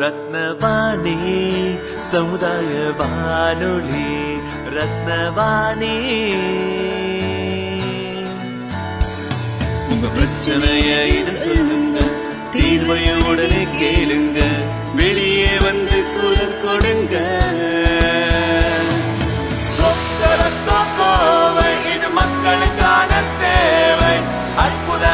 ரத்னவாணி சமுதாய வானொலி ரத்னவாணி. உங்க பிரச்சனைய இது சொல்லுங்க தீர்வைய உடனே கேளுங்க வெளியே வந்து குரல் கொடுங்க. இது மக்களுக்கான சேவை. அற்புத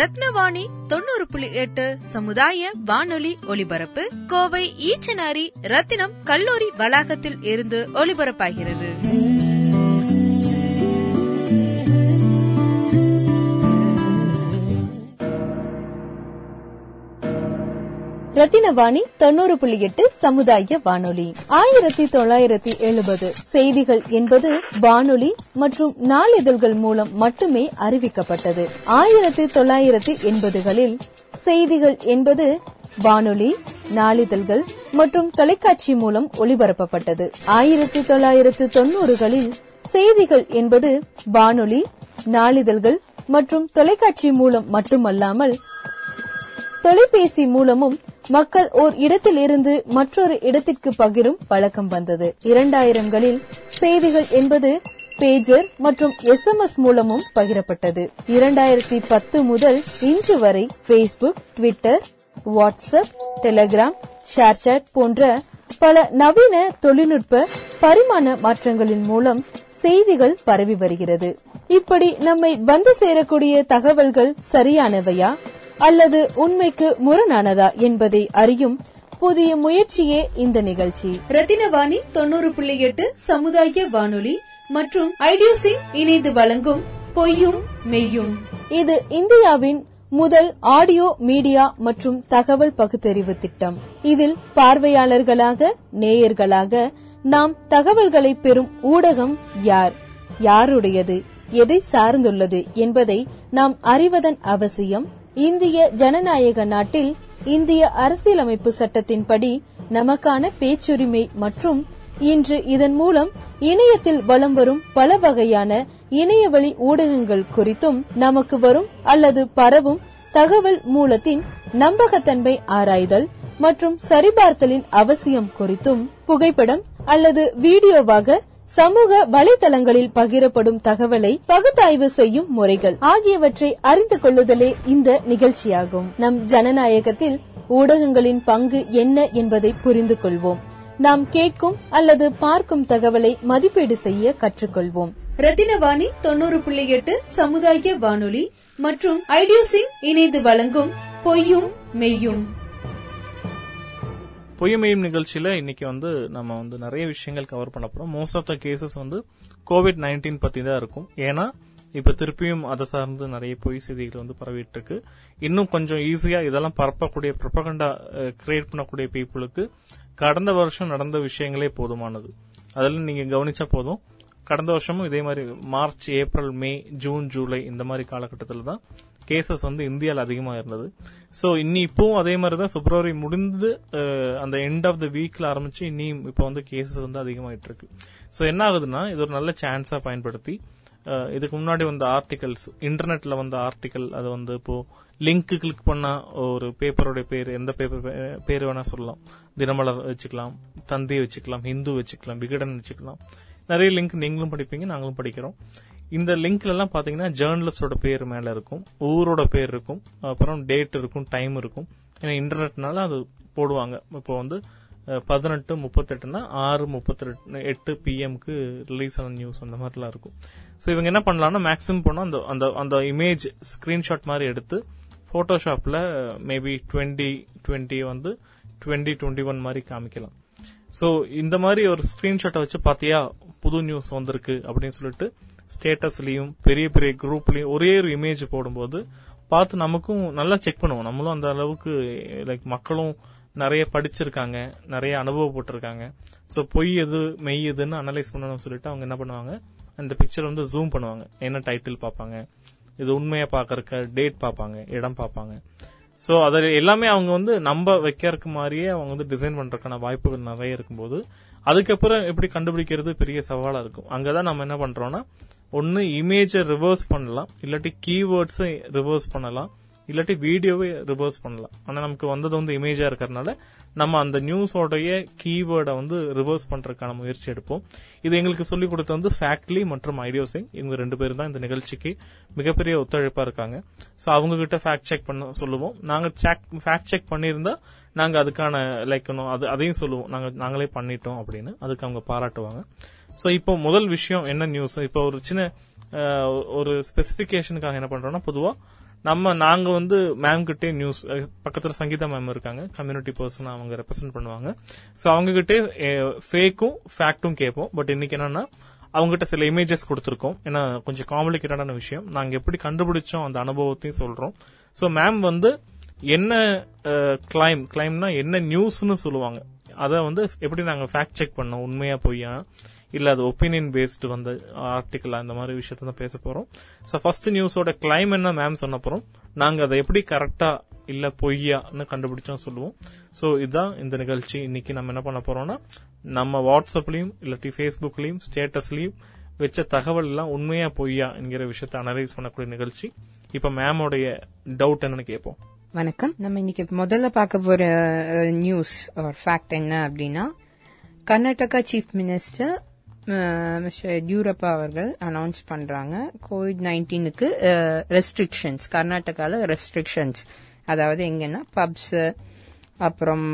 ரத்னவாணி தொண்ணூறு புள்ளி எட்டு சமுதாய வானொலி ஒலிபரப்பு கோவை ஈச்சனாரி ரத்தினம் கல்லூரி வளாகத்தில் இருந்து ஒலிபரப்பாகிறது. ரத்தினவாணி தொண்ணூறு புள்ளி எட்டு சமுதாய வானொலி. ஆயிரத்தி தொள்ளாயிரத்தி எழுபது செய்திகள் என்பது வானொலி மற்றும் நாளிதழ்கள் மூலம் மட்டுமே அறிவிக்கப்பட்டது. ஆயிரத்தி தொள்ளாயிரத்தி எண்பதுகளில் செய்திகள் என்பது வானொலி நாளிதழ்கள் மற்றும் தொலைக்காட்சி மூலம் ஒளிபரப்பப்பட்டது. ஆயிரத்தி தொள்ளாயிரத்து தொண்ணூறுகளில் செய்திகள் என்பது வானொலி நாளிதழ்கள் மற்றும் தொலைக்காட்சி மூலம் மட்டுமல்லாமல் தொலைபேசி மூலமும் மக்கள் ஓர் இடத்தில் இருந்து மற்றொரு இடத்திற்கு பகிரும் பழக்கம் வந்தது. இரண்டாயிரங்களில் செய்திகள் என்பது பேஜர் மற்றும் எஸ் எம்எஸ் மூலமும் பகிரப்பட்டது. இரண்டாயிரத்தி பத்து முதல் இன்று வரை Facebook Twitter WhatsApp Telegram ShareChat போன்ற பல நவீன தொழில்நுட்ப பரிமாண மாற்றங்களின் மூலம் செய்திகள் பரவி வருகிறது. இப்படி நம்மை வந்து சேரக்கூடிய தகவல்கள் சரியானவையா? அல்லது உண்மைக்கு முரணானதா என்பதை அறியும் புதிய முயற்சியே இந்த நிகழ்ச்சி. ரத்தினவாணி தொண்ணூறு புள்ளி எட்டு சமுதாய வானொலி மற்றும் ஐடியூசிங் இணைந்து வழங்கும் பொய்யும் மெய்யும். இது இந்தியாவின் முதல் ஆடியோ மீடியா மற்றும் தகவல் பகுத்தறிவு திட்டம். இதில் பார்வையாளர்களாக நேயர்களாக நாம் தகவல்களை பெறும் ஊடகம் யார்? யாருடையது? எதை சார்ந்துள்ளது என்பதை நாம் அறிவதன் அவசியம் இந்திய ஜனநாயக நாட்டில் இந்திய அரசியலமைப்பு சட்டத்தின்படி நமக்கான பேச்சுரிமை மற்றும் இன்று இதன் மூலம் இணையத்தில் வலம் வரும் பல வகையான இணையவழி ஊடகங்கள் குறித்தும் நமக்கு வரும் அல்லது பரவும் தகவல் மூலத்தின் நம்பகத்தன்மை ஆராய்தல் மற்றும் சரிபார்த்தலின் அவசியம் குறித்தும் புகைப்படம் அல்லது வீடியோவாக சமூக வலைதளங்களில் பகிரப்படும் தகவலை பகுத்தாய்வு செய்யும் முறைகள் ஆகியவற்றை அறிந்து கொள்ளுதலே இந்த நிகழ்ச்சியாகும். நம் ஜனநாயகத்தில் ஊடகங்களின் பங்கு என்ன என்பதை புரிந்து கொள்வோம். நாம் கேட்கும் அல்லது பார்க்கும் தகவலை மதிப்பீடு செய்ய கற்றுக்கொள்வோம். ரத்தினவாணி தொண்ணூறு புள்ளி எட்டு சமுதாய வானொலி மற்றும் ஐடியோசிங் இணைந்து வழங்கும் பொய்யும் மெய்யும். பொய்மையும் நிகழ்ச்சியில இன்னைக்கு வந்து நம்ம வந்து நிறைய விஷயங்கள் கவர் பண்ண போறோம். மோஸ்ட் ஆஃப் த கேசஸ் வந்து கோவிட் நைன்டீன் பத்தி தான் இருக்கும். ஏன்னா இப்ப திருப்பியும் அதை சார்ந்து நிறைய பொய் செய்திகள் வந்து பரவிட்டு இருக்கு இன்னும் கொஞ்சம் ஈஸியா இதெல்லாம் பரப்பக்கூடிய ப்ரொபகண்டா கிரியேட் பண்ணக்கூடிய பீப்புளுக்கு கடந்த வருஷம் நடந்த விஷயங்களே போதுமானது. அதில் நீங்க கவனிச்சா போதும். கடந்த வருஷமும் இதே மாதிரி March April May June July இந்த மாதிரி காலகட்டத்தில் தான் கேசஸ் வந்து இந்தியாவில் அதிகமாக இருந்தது. ஸோ இன்னி இப்போவும் அதே மாதிரி தான் பிப்ரவரி முடிந்து அந்த எண்ட் ஆஃப் த வீக்ல ஆரம்பிச்சு இன்னியும் இப்போ வந்து கேசஸ் வந்து அதிகமாயிட்டு இருக்கு. ஸோ என்ன ஆகுதுன்னா இது ஒரு நல்ல சான்ஸா பயன்படுத்தி இதுக்கு முன்னாடி வந்த ஆர்டிகல்ஸ் இன்டர்நெட்ல வந்த ஆர்டிகல் அது வந்து இப்போ லிங்க் கிளிக் பண்ணா ஒரு பேப்பருடைய பேர் எந்த பேப்பர் பேர் வேணா சொல்லலாம். தினமலர் வச்சுக்கலாம் தந்தி வச்சுக்கலாம் ஹிந்து வச்சுக்கலாம் விகடன் வச்சுக்கலாம். நிறைய லிங்க் நீங்களும் படிப்பீங்க நாங்களும் படிக்கிறோம். இந்த லிங்க்ல எல்லாம் பாத்தீங்கன்னா ஜேர்னலிஸ்டோட பேர் மேல இருக்கும் ஊரோட பேர் இருக்கும் அப்புறம் டேட் இருக்கும் டைம் இருக்கும். ஏன்னா இன்டர்நெட்னால அது போடுவாங்க. இப்போ வந்து பதினெட்டு முப்பத்தெட்டுனா ஆறு முப்பத்தி எட்டு பிஎம்க்கு ரிலீஸ் ஆன நியூஸ் அந்த மாதிரிலாம் இருக்கும். ஸோ இவங்க என்ன பண்ணலாம்னா மேக்ஸிமம் போனால் அந்த அந்த அந்த இமேஜ் ஸ்கிரீன்ஷாட் மாதிரி எடுத்து ஃபோட்டோஷாப்பில் மேபி டுவெண்ட்டி டுவெண்ட்டி வந்து டுவெண்ட்டி டுவெண்ட்டி ஒன் மாதிரி காமிக்கலாம். ஸோ இந்த மாதிரி ஒரு ஸ்க்ரீன்ஷாட்டை வச்சு பார்த்தியா புது நியூஸ் வந்திருக்கு அப்படின்னு சொல்லிட்டு ஸ்டேட்டஸ்லயும் பெரிய பெரிய குரூப்லயும் ஒரே ஒரு இமேஜ் போடும்போது பார்த்து நமக்கும் நல்லா செக் பண்ணுவோம். நம்மளும் அந்த அளவுக்கு லைக் மக்களும் நிறைய படிச்சிருக்காங்க நிறைய அனுபவப்பட்டிருக்காங்க. ஸோ பொய் எது மெய் எதுன்னு அனலைஸ் பண்ணணும்னு சொல்லிட்டு அவங்க என்ன பண்ணுவாங்க? அந்த பிக்சர் வந்து ஜூம் பண்ணுவாங்க. என்ன டைட்டில் பார்ப்பாங்க? இது உண்மையா பாக்கறக்க டேட் பார்ப்பாங்க இடம் பார்ப்பாங்க. ஸோ அதில் எல்லாமே அவங்க வந்து நம்ப வைக்கிறதுக்கு மாதிரியே அவங்க வந்து டிசைன் பண்றதுக்கான வாய்ப்புகள் நிறைய இருக்கும்போது அதுக்கப்புறம் எப்படி கண்டுபிடிக்கிறது பெரிய சவாலா இருக்கும். அங்கதான் நம்ம என்ன பண்றோம்னா ஒன்னு இமேஜை ரிவர்ஸ் பண்ணலாம். இல்லாட்டி கீவேர்ட்ஸை ரிவர்ஸ் பண்ணலாம். இல்லாட்டி வீடியோவை ரிவர்ஸ் பண்ணலாம். ஆனா நமக்கு வந்தது வந்து இமேஜா இருக்கிறதுனால நம்ம அந்த நியூஸோடைய கீவேர்டை வந்து ரிவர்ஸ் பண்றதுக்கான முயற்சி எடுப்போம். இது எங்களுக்கு சொல்லிக் கொடுத்த வந்து ஃபேக்ட்லி மற்றும் ஐடியோ சிங் இவங்க ரெண்டு பேரும் தான் இந்த நிகழ்ச்சிக்கு மிகப்பெரிய ஒத்துழைப்பா இருக்காங்க. சோ அவங்க கிட்ட ஃபேக்ட் செக் பண்ண சொல்லுவோம். நாங்க ஃபேக்ட் செக் பண்ணியிருந்தா நாங்க அதுக்கான லைக் அது அதையும் சொல்லுவோம். நாங்க நாங்களே பண்ணிட்டோம் அப்படின்னு. அதுக்கு அவங்க பாராட்டுவாங்க. சோ இப்போ முதல் விஷயம் என்ன நியூஸ் இப்போ ஒரு சின்ன ஒரு ஸ்பெசிபிகேஷனுக்காக என்ன பண்றோம்னா பொதுவா நம்ம நாங்க வந்து மேம் கிட்டே நியூஸ் பக்கத்துல சங்கீதா மேம் இருக்காங்க. கம்யூனிட்டி பர்சன் அவங்க ரெப்ரசென்ட் பண்ணுவாங்க. சோ அவங்க கிட்டே ஃபேக்கும் ஃபேக்டும் கேட்போம். பட் இன்னைக்கு என்னன்னா அவங்ககிட்ட சில இமேஜஸ் கொடுத்துருக்கோம். ஏன்னா கொஞ்சம் காம்ப்ளிகேட்டடான விஷயம். நாங்க எப்படி கண்டுபிடிச்சோம் அந்த அனுபவத்தையும் சொல்றோம். சோ மேம் வந்து என்ன கிளைம் கிளைம்னா என்ன நியூஸ்னு சொல்லுவாங்க. அதை வந்து எப்படி நாங்க ஃபேக்ட் செக் பண்ணோம்? உண்மையா பொய்யா? இல்ல அது ஒப்பீனியன் பேஸ்டு வந்த ஆர்டிக்கல் அந்த மாதிரி விஷயத்த தான் பேச போறோம். சோ ஃபர்ஸ்ட் நியூஸோட கிளைம் என்ன மேம் சொன்னப்புறம் நாங்க அதை எப்படி கரெக்டா இல்ல பொய்யான்னு கண்டுபிடிச்சோம் சொல்லுவோம். சோ இதுதான் இந்த நிகழ்ச்சி. இன்னைக்கு நம்ம என்ன பண்ண போறோம்னா நம்ம வாட்ஸ்அப்லயும் இல்லாட்டி ஃபேஸ்புக்லயும் ஸ்டேட்டஸ்லயும் வச்ச தகவல் எல்லாம் உண்மையா பொய்யா என்கிற விஷயத்தை அனலைஸ் பண்ணக்கூடிய நிகழ்ச்சி. இப்ப மேமோடைய டவுட் என்னன்னு கேட்போம் வணக்கம். நம்ம இன்னைக்கு முதல்ல பார்க்க போற நியூஸ் ஒரு ஃபேக்ட் என்ன அப்படின்னா Karnataka chief minister Mister Yediyurappa அவர்கள் அனௌன்ஸ் பண்றாங்க. கோவிட் நைன்டீனுக்கு ரெஸ்ட்ரிக்ஷன்ஸ் கர்நாடகாவில் ரெஸ்ட்ரிக்ஷன்ஸ் அதாவது எங்கன்னா பப்ஸ் அப்புறம்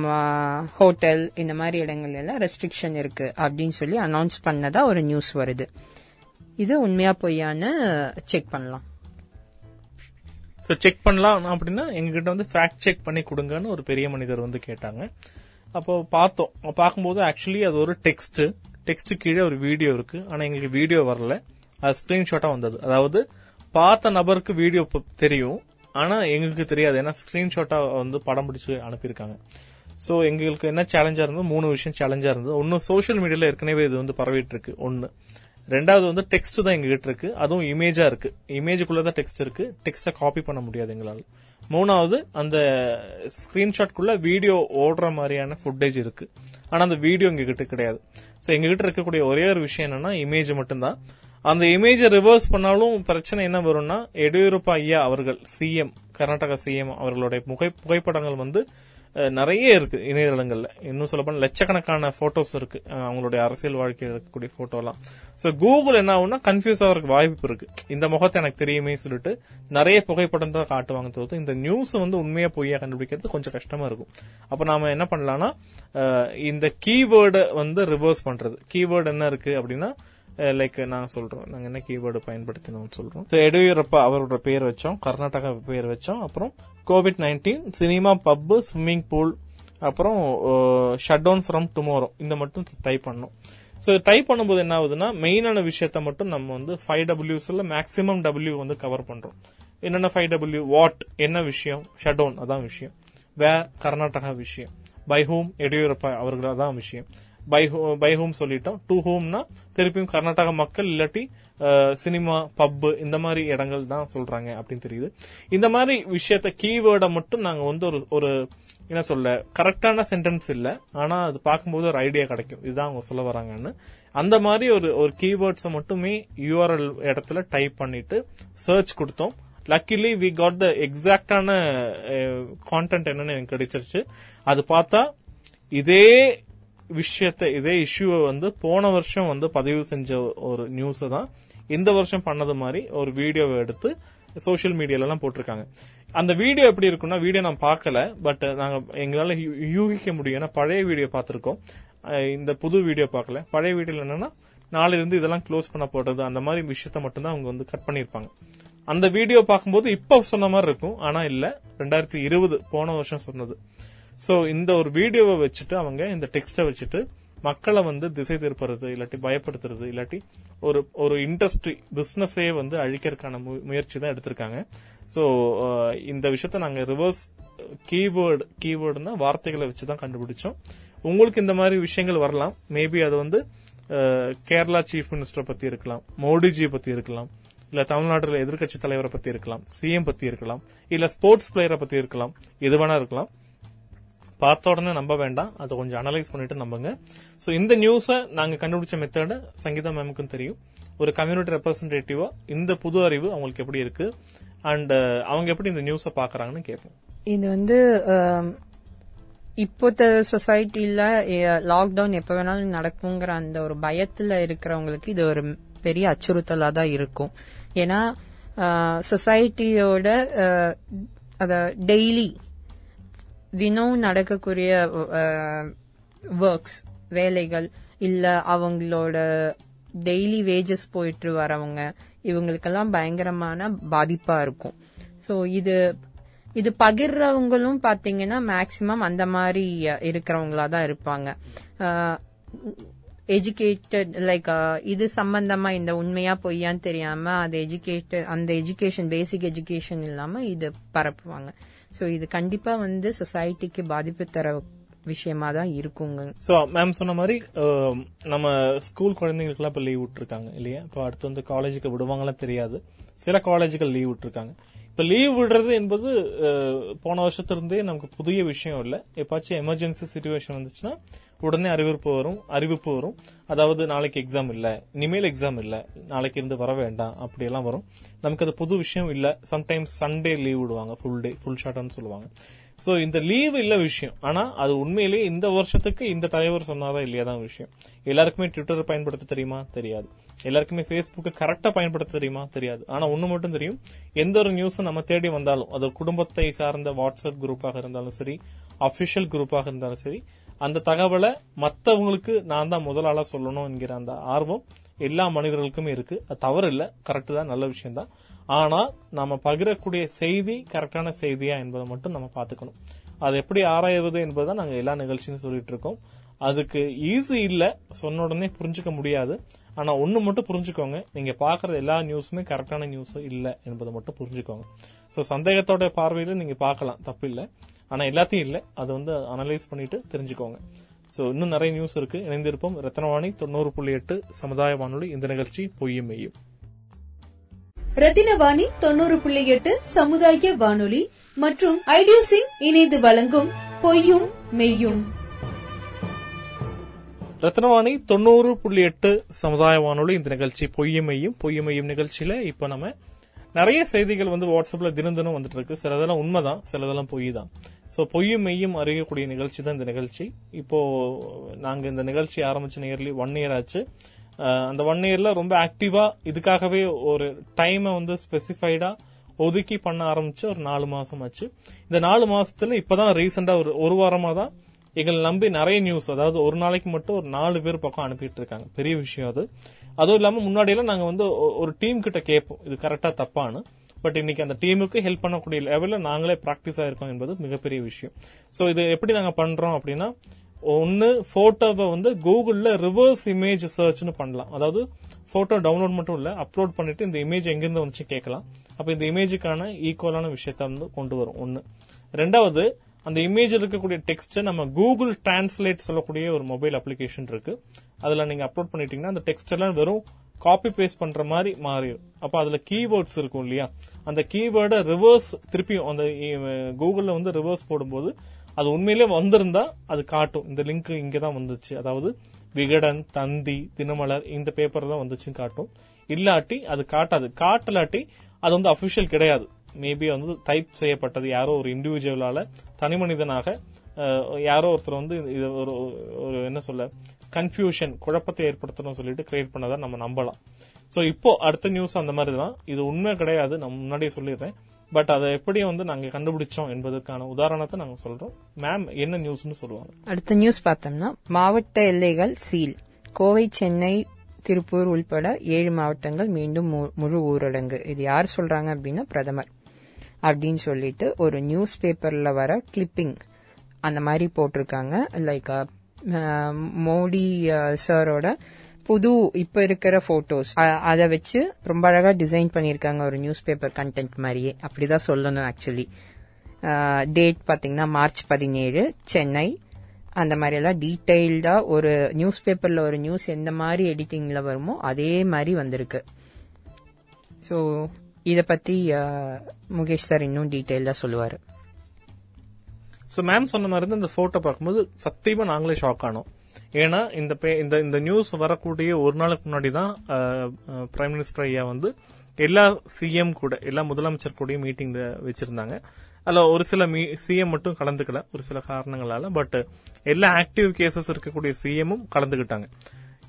ஹோட்டல் இந்த மாதிரி இடங்கள்ல எல்லாம் ரெஸ்ட்ரிக்ஷன் இருக்கு அப்படின்னு சொல்லி அனௌன்ஸ் பண்ணதா ஒரு நியூஸ் வருது. இது உண்மையா பொய்யான்னு செக் பண்ணலாம். ஸோ செக் பண்ணலாம் அப்படின்னா எங்ககிட்ட வந்து ஃபேக்ட் செக் பண்ணி கொடுங்கன்னு ஒரு பெரிய மனிதர் வந்து கேட்டாங்க. அப்போ பார்த்தோம். பார்க்கும்போது ஆக்சுவலி அது ஒரு டெக்ஸ்ட் டெக்ஸ்ட் கீழே ஒரு வீடியோ இருக்கு. ஆனா எங்களுக்கு வீடியோ வரல. அது ஸ்கிரீன்ஷாட்டா வந்தது. அதாவது பார்த்த நபருக்கு வீடியோ தெரியும். ஆனா எங்களுக்கு தெரியாது. ஏன்னா ஸ்கிரீன்ஷாட்டா வந்து படம் பிடிச்சு அனுப்பியிருக்காங்க. சோ எங்களுக்கு என்ன சேலஞ்சா இருந்தது? மூணு விஷயம் சேலஞ்சா இருந்தது. ஒன்னு சோஷியல் மீடியால ஏற்கனவே இது வந்து பரவிட்டு இருக்கு ஒன்னு ரெண்டாவது வந்து டெக்ஸ்ட் தான் எங்ககிட்ட இருக்கு. அதுவும் இமேஜா இருக்கு. இமேஜுக்குள்ள தான் டெக்ஸ்ட் இருக்கு. டெக்ஸ்ட காப்பி பண்ண முடியாது எங்களால். மூணாவது அந்த ஸ்கிரீன்ஷாட்குள்ள வீடியோ ஓடுற மாதிரியான ஃபுட்டேஜ் இருக்கு. ஆனா அந்த வீடியோ எங்ககிட்ட கிடையாது. ஸோ எங்ககிட்ட இருக்கக்கூடிய ஒரே ஒரு விஷயம் என்னன்னா இமேஜ் மட்டும்தான். அந்த இமேஜை ரிவர்ஸ் பண்ணாலும் பிரச்சனை என்ன வரும்னா எடியூரப்பா ஐயா அவர்கள் சிஎம் கர்நாடகா சிஎம் அவர்களுடைய புகைப்படங்கள் வந்து நிறைய இருக்கு இணையதளங்கள்ல. இன்னும் சொல்லப்போனா லட்சக்கணக்கான போட்டோஸ் இருக்கு. அவங்களுடைய அரசியல் வாழ்க்கையில் இருக்கக்கூடிய போட்டோலாம் ஸோ கூகுள் என்ன ஆகும்னா கன்ஃபியூஸ் ஆகிறதுக்கு வாய்ப்பு இருக்கு. இந்த முகத்தை எனக்கு தெரியுமே சொல்லிட்டு நிறைய புகைப்படம் தான் காட்டுவாங்க தவிர்த்து இந்த நியூஸ் வந்து உண்மையா பொய்யா கண்டுபிடிக்கிறது கொஞ்சம் கஷ்டமா இருக்கும். அப்ப நாம என்ன பண்ணலாம்னா இந்த கீவேர்டை வந்து ரிவர்ஸ் பண்றது. கீவேர்டு என்ன இருக்கு அப்படின்னா Uh, லைக் நாங்கள் சொல்றோம். நாங்கள் என்ன கீவேர்டு பயன்படுத்தினோம் சொல்றோம். ஸோ எடியூரப்பா அவரோட பேர் வச்சோம். கர்நாடகா பேர் வச்சோம். அப்புறம் Covid nineteen cinema pub swimming pool அப்புறம் ஷட் டவுன் ஃப்ரம் டுமாரோ இந்த மட்டும் டைப் பண்ணோம். ஸோ டைப் பண்ணும்போது என்ன ஆகுதுன்னா மெயினான விஷயத்த மட்டும் நம்ம வந்து ஃபைவ் டபிள்யூஸ்ல மேக்ஸிமம் டபிள்யூ வந்து கவர் பண்றோம். என்னென்ன ஃபைவ் டபிள்யூ வாட் என்ன விஷயம்? ஷட் டவுன் அதான் விஷயம். வே கர்நாடகா விஷயம். பை ஹோம் எடியூரப்பா அவர்கள் அதான் விஷயம். பை பை ஹோம் சொல்லிட்டோம்? டூ ஹோம்னா திருப்பியும் கர்நாடக மக்கள் இல்லாட்டி சினிமா பப் இந்த மாதிரி இடங்கள் தான் சொல்றாங்க அப்படின்னு தெரியுது. இந்த மாதிரி விஷயத்த கீவேர்டை மட்டும் நாங்க வந்து ஒரு ஒரு என்ன சொல்ல கரெக்டான சென்டென்ஸ் இல்ல. ஆனா அது பார்க்கும்போது ஒரு ஐடியா கிடைக்கும். இதுதான் அவங்க சொல்ல வராங்கன்னு. அந்த மாதிரி ஒரு ஒரு கீவேர்ட்ஸை மட்டுமே யூஆர்எல் இடத்துல டைப் பண்ணிட்டு சர்ச் கொடுத்தோம். லக்கிலி வி காட் த எக்ஸாக்டான கான்டென்ட் என்னன்னு எனக்கு கிடைச்சிருச்சு. அது பார்த்தா இதே விஷயத்த இதே இஷ்யூவை வந்து போன வருஷம் வந்து பதிவு செஞ்ச ஒரு நியூஸ் தான் இந்த வருஷம் பண்ணது மாதிரி ஒரு வீடியோவை எடுத்து சோஷியல் மீடியால போட்டிருக்காங்க. அந்த வீடியோ எப்படி இருக்குன்னா வீடியோ நான் பார்க்கல பட் நாங்க எங்களால யூ- யூகிக்க முடியும். ஏன்னா பழைய வீடியோ பார்த்திருக்கோம். இந்த புது வீடியோ பார்க்கல. பழைய வீடியோல என்னன்னா நாளிலிருந்து இதெல்லாம் க்ளோஸ் பண்ண போடுறது அந்த மாதிரி விஷயத்த மட்டும் தான் அவங்க வந்து கட் பண்ணியிருப்பாங்க. அந்த வீடியோ பார்க்கும்போது இப்போ சொன்ன மாதிரி இருக்கும். ஆனா இல்ல. ரெண்டாயிரத்தி இருபது போன வருஷம் சொன்னது. சோ இந்த ஒரு வீடியோவை வச்சுட்டு அவங்க இந்த டெக்ஸ்டை வச்சுட்டு மக்களை வந்து திசை திருப்புறது இல்லாட்டி பயப்படுத்துறது இல்லாட்டி ஒரு ஒரு இண்டஸ்ட்ரி பிசினஸே வந்து அழிக்கிறதுக்கான மு- முயற்சி தான் எடுத்திருக்காங்க. சோ uh, இந்த விஷயத்த நாங்க ரிவர்ஸ் கீவேர்டு கீவேர்டுனா வார்த்தைகளை வச்சு தான் கண்டுபிடிச்சோம். உங்களுக்கு இந்த மாதிரி விஷயங்கள் வரலாம். மேபி அது வந்து கேரளா சீஃப் மினிஸ்டர் பத்தி இருக்கலாம் மோடிஜி பத்தி இருக்கலாம் இல்ல தமிழ்நாட்டில் எதிர்க்கட்சி தலைவரை பத்தி இருக்கலாம் சிஎம் பத்தி இருக்கலாம் இல்ல ஸ்போர்ட்ஸ் பிளேயரை பத்தி இருக்கலாம் எது வேணா இருக்கலாம். பார்த்த உடனே நம்ப வேண்டாம். அதை கொஞ்சம் அனலைஸ் பண்ணிட்டு நம்புங்க. ஸோ இந்த நியூஸை நாங்கள் கண்டுபிடிச்ச மெத்தடை சங்கீதா மேமுக்கும் தெரியும். ஒரு கம்யூனிட்டி ரெப்ரஸன்டேட்டிவா இந்த புது அறிவு அவங்களுக்கு எப்படி இருக்கு? அண்ட் அவங்க எப்படி இந்த நியூஸை பாக்குறாங்கன்னு கேட்போம். இது வந்து இப்போத்த சொசைட்டில லாக்டவுன் எப்ப வேணாலும் நடக்குங்கிற அந்த ஒரு பயத்துல இருக்கிறவங்களுக்கு இது ஒரு பெரிய அச்சுறுத்தலா தான் இருக்கும். ஏன்னா சொசைட்டியோட அத டெய்லி தினம் நடக்கக்கூடிய ஒர்க்ஸ் வேலைகள் இல்ல அவங்களோட டெய்லி வேஜஸ் போயிட்டு வரவங்க இவங்களுக்கெல்லாம் பயங்கரமான பாதிப்பா இருக்கும். ஸோ இது இது பகிர்றவங்களும் பாத்தீங்கன்னா மேக்சிமம் அந்த மாதிரி இருக்கிறவங்களா தான் இருப்பாங்க. எஜுகேட்டட் லைக் இது சம்பந்தமா இந்த உண்மையா பொய்யான்னு தெரியாம அது எஜுகேட்டட் அந்த எஜுகேஷன் பேசிக் எஜுகேஷன் இல்லாம இது பரப்புவாங்க. சோ இது கண்டிப்பா வந்து சொசைட்டிக்கு பாதிப்பு தர விஷயமா தான் இருக்குங்க. சோ மேம் சொன்ன மாதிரி நம்ம ஸ்கூல் குழந்தைங்களுக்குலாம் இப்ப லீவ் விட்டுருக்காங்க இல்லையா? இப்ப அடுத்து வந்து காலேஜுக்கு விடுவாங்களா தெரியாது. சில காலேஜுகள் லீவ் விட்டுருக்காங்க. இப்ப லீவ் விடுறது என்பது போன வருஷத்திலிருந்தே நமக்கு புதிய விஷயம் இல்லை. எப்பாச்சும் எமர்ஜென்சி சுச்சுவேஷன் வந்துச்சுன்னா உடனே அறிவிப்பு வரும் அறிவிப்பு வரும். அதாவது நாளைக்கு எக்ஸாம் இல்ல. இனிமேல் எக்ஸாம் இல்ல. நாளைக்கு இருந்து வர வேண்டாம். அப்படி எல்லாம் வரும். நமக்கு அது புது விஷயம் இல்ல. சம்டைம்ஸ் சண்டே லீவ் விடுவாங்க. ஃபுல் டே ஃபுல் ஷார்ட்னு சொல்லுவாங்க. சோ இந்த லீவ் இல்ல விஷயம். ஆனா அது உண்மையிலேயே இந்த வருஷத்துக்கு இந்த தலைவர் சொன்னாதான் இல்லையா தான் விஷயம். எல்லாருக்குமே ட்விட்டர் பயன்படுத்த தெரியுமா? தெரியாது. எல்லாருக்குமே ஃபேஸ்புக்கு கரெக்டா பயன்படுத்த தெரியுமா? தெரியாது. ஆனா ஒண்ணு மட்டும் தெரியும். எந்த ஒரு நியூஸும் நம்ம தேடி வந்தாலும் அது குடும்பத்தை சார்ந்த வாட்ஸ்அப் குரூப்பாக இருந்தாலும் சரி அபிஷியல் குரூப்பாக இருந்தாலும் சரி அந்த தகவலை மத்தவங்களுக்கு நான் தான் முதலாளா சொல்லணும் என்கிற அந்த ஆர்வம் எல்லா மனிதர்களுக்குமே இருக்கு. அது தவறு இல்ல. கரெக்ட் தான் நல்ல விஷயம் தான் ஆனா நம்ம பகிரக்கூடிய செய்தி கரெக்டான செய்தியா என்பதை மட்டும் நம்ம பாத்துக்கணும் அது எப்படி ஆராய்வது என்பதுதான் நாங்க எல்லா நிகழ்ச்சியும் சொல்லிட்டு இருக்கோம். அதுக்கு ஈஸி இல்ல சொன்ன உடனே புரிஞ்சுக்க முடியாது. ஆனா ஒண்ணு மட்டும் புரிஞ்சுக்கோங்க. நீங்க பாக்குற எல்லா நியூஸுமே கரெக்டான நியூஸ் இல்ல என்பதை மட்டும் புரிஞ்சுக்கோங்க. ஸோ சந்தேகத்தோட பார்வையில நீங்க பார்க்கலாம். தப்பு இல்லை ஆனா எல்லாத்தையும் இல்லை. அது வந்து அனலைஸ் பண்ணிட்டு தெரிஞ்சுக்கோங்க. ஸோ இன்னும் நிறைய நியூஸ் இருக்கு. இணைந்திருப்போம். ரத்னவாணி தொண்ணூறு புள்ளி எட்டு சமுதாய வானொலி. இந்த நிகழ்ச்சி பொய்யும் மெய்யும். ரத்தினவாணி தொண்ணூறு புள்ளி எட்டு சமுதாய வானொலி மற்றும் ஐடியூசிங் இணைந்து வழங்கும் பொய்யும் மெய்யும். ரத்னவாணி தொண்ணூறு புள்ளி எட்டு சமுதாய வானொலி. இந்த நிகழ்ச்சி பொய்யமையும் பொய்யமையும் நிகழ்ச்சியில இப்ப நம்ம நிறைய செய்திகள் வந்து வாட்ஸ்அப்ல தினம் தினம் வந்துட்டு இருக்கு. சிலதெல்லாம் உண்மைதான் சிலதெல்லாம் பொய் தான் சோ பொய்யும் மெய்யும் அறியக்கூடிய நிகழ்ச்சி தான் இந்த நிகழ்ச்சி. இப்போ நாங்க இந்த நிகழ்ச்சி ஆரம்பிச்ச நியர்லி ஒன் இயர் ஆச்சு. அந்த ஒன் இயர்ல ரொம்ப ஆக்டிவா இதுக்காகவே ஒரு டைமை வந்து ஸ்பெசிஃபைடா ஒதுக்கி பண்ண ஆரம்பிச்சு ஒரு நாலு மாசம் ஆச்சு. இந்த நாலு மாசத்துல இப்பதான் ரீசெண்டா ஒரு ஒரு வாரமா தான் எங்களை நம்பி நிறைய நியூஸ் அதாவது ஒரு நாளைக்கு மட்டும் ஒரு நாலு பேர் பக்கம் அனுப்பிட்டு இருக்காங்க. பெரிய விஷயம் அது. அதுவும் இல்லாம முன்னாடியெல்லாம் நாங்க வந்து ஒரு டீம் கிட்ட கேட்போம். இது கரெக்டா தப்பான்னு. பட் இன்னைக்கு அந்த டீமுக்கு ஹெல்ப் பண்ணக்கூடிய லெவலில் நாங்களே ப்ராக்டிஸ் ஆயிருக்கோம் என்பது மிகப்பெரிய விஷயம். ஸோ இது எப்படி நாங்கள் பண்றோம் அப்படின்னா ஒன்னு போட்டோவை வந்து கூகுள்ல ரிவர்ஸ் இமேஜ் சர்ச்னு பண்ணலாம். அதாவது போட்டோ டவுன்லோட் மட்டும் இல்ல அப்லோட் பண்ணிட்டு இந்த இமேஜ் எங்கிருந்து வந்துச்சு கேட்கலாம். அப்ப இந்த இமேஜுக்கான ஈக்குவலான விஷயத்த வந்து கொண்டு வரும் ஒன்னு ரெண்டாவது அந்த இமேஜ் இருக்கக்கூடிய டெக்ஸ்ட் நம்ம கூகுள் டிரான்ஸ்லேட் சொல்லக்கூடிய ஒரு மொபைல் அப்ளிகேஷன் இருக்கு. அதுல நீங்க அப்லோட் பண்ணிட்டீங்கன்னா அந்த டெக்ஸ்ட் எல்லாம் வெறும் காப்பி பேஸ்ட் பண்ற மாதிரி மாறிடும். அப்ப அதுல கீவேர்ட்ஸ் இருக்கும் இல்லையா? அந்த கீவேர்டை ரிவர்ஸ் திருப்பியும் அந்த கூகுள்ல வந்து ரிவர்ஸ் போடும்போது அது உண்மையிலே வந்திருந்தா அது காட்டும். இந்த லிங்க் இங்கே தான் வந்துச்சு. அதாவது விகடன் தந்தி தினமலர் இந்த பேப்பர் தான் வந்துச்சுன்னு காட்டும். இல்லாட்டி அது காட்டாது. காட்டலாட்டி அது வந்து அபிஷியல் கிடையாது. மேபி வந்து டைப் செய்யப்பட்டது. யாரோ ஒரு இண்டிவிஜுவலால தனி மனிதனாக யாரோ ஒருத்தர் வந்து இது ஒரு ஒரு என்ன சொல்ல கன்ஃபியூஷன் குழப்பத்தை ஏற்படுத்தணும்னு சொல்லிட்டு கிரியேட் பண்ணதான் நம்ம நம்பலாம். ஸோ இப்போ அடுத்த நியூஸ் அந்த மாதிரி தான் இது உண்மை கிடையாது. நான் முன்னாடியே சொல்லிடுறேன். பட் அதை எப்படி வந்து நாங்க கண்டுபிடிச்சோம் என்பதற்கான உதாரணத்தை நாங்க சொல்றோம். மேம் என்ன நியூஸ்னு சொல்லுவாங்க? அடுத்த நியூஸ் பார்த்தோம்னா மாவட்ட எல்லைகள் சீல். கோவை சென்னை திருப்பூர் உள்பட ஏழு மாவட்டங்கள் மீண்டும் மு- முழு ஊரடங்கு. இது யார் சொல்றாங்க அப்படின்னா பிரதமர். அப்படின்னு சொல்லிட்டு ஒரு நியூஸ் பேப்பர்ல வர கிளிப்பிங் அந்த மாதிரி போட்டிருக்காங்க. லைக் மோடி சாரோட புது இப்ப இருக்கிற போட்டோஸ் அதை வச்சு ரொம்ப அழகா டிசைன் பண்ணிருக்காங்க ஒரு நியூஸ் பேப்பர் கண்டென்ட் மாதிரியே. அப்படிதான் சொல்லணும் ஆக்சுவலி டேட் பாத்தீங்கன்னா மார்ச் பதினேழு சென்னை. அந்த மாதிரி எல்லாம் டீடைல்டா ஒரு நியூஸ் பேப்பர்ல ஒரு நியூஸ் எந்த மாதிரி எடிட்டிங்ல வருமோ அதே மாதிரி வந்திருக்கு. ஸோ இத பத்தி முகேஷ் சார் இன்னும் டீட்டெயில்டா சொல்லுவாரு. ஸோ மேம் சொன்ன மாதிரி தான் இந்த போட்டோ பார்க்கும்போது சத்தியமா நாங்களே ஷாக் ஆனோம். ஏன்னா இந்த பே- இந்த இந்த நியூஸ் வரக்கூடிய ஒரு நாளுக்கு முன்னாடி தான் பிரைம் மினிஸ்டர் ஐயா வந்து எல்லா சிஎம் கூட எல்லா முதலமைச்சர் கூடயும் மீட்டிங் வச்சிருந்தாங்க. அல்ல ஒரு சில சிஎம் மட்டும் கலந்துக்கல ஒரு சில காரணங்களால பட் எல்லா ஆக்டிவ் கேசஸ் இருக்கக்கூடிய சிஎம்மும் கலந்துக்கிட்டாங்க.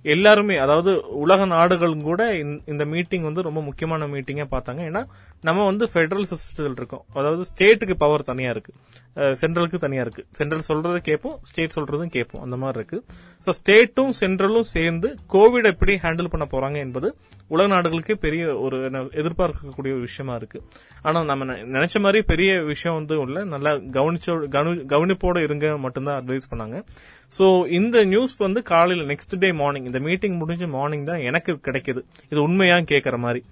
எல்லாருமே அதாவது உலக நாடுகளும் கூட இந்த- இந்த மீட்டிங் வந்து ரொம்ப முக்கியமான மீட்டிங்கா பார்த்தாங்க. ஏன்னா நம்ம வந்து ஃபெடரல் சிஸ்டத்தில் இருக்கோம். அதாவது ஸ்டேட்டுக்கு பவர் தனியா இருக்கு. சென்ட்ரலுக்கு தனியா இருக்கு. சென்ட்ரல் சொல்றதை கேட்போம் ஸ்டேட் சொல்றதும் கேட்போம். அந்த மாதிரி இருக்கு. ஸோ ஸ்டேட்டும் சென்ட்ரலும் சேர்ந்து கோவிட் எப்படி ஹேண்டில் பண்ண போறாங்க என்பது உலக நாடுகளுக்கே பெரிய ஒரு எதிர்பார்க்கக்கூடிய விஷயமா இருக்கு. ஆனா நம்ம நெ- நினைச்ச மாதிரி பெரிய விஷயம் வந்து இல்லை நல்லா கவனிச்சோ கவனி- கவனிப்போட இருங்க மட்டும்தான் அட்வைஸ் பண்ணாங்க. ஸோ இந்த நியூஸ் வந்து காலையில் நெக்ஸ்ட் டே மார்னிங் இந்த மீட்டிங் முடிஞ்ச மார்னிங் தான் எனக்கு கிடைக்குது. இது உண்மையா கேட்கற மாதிரி.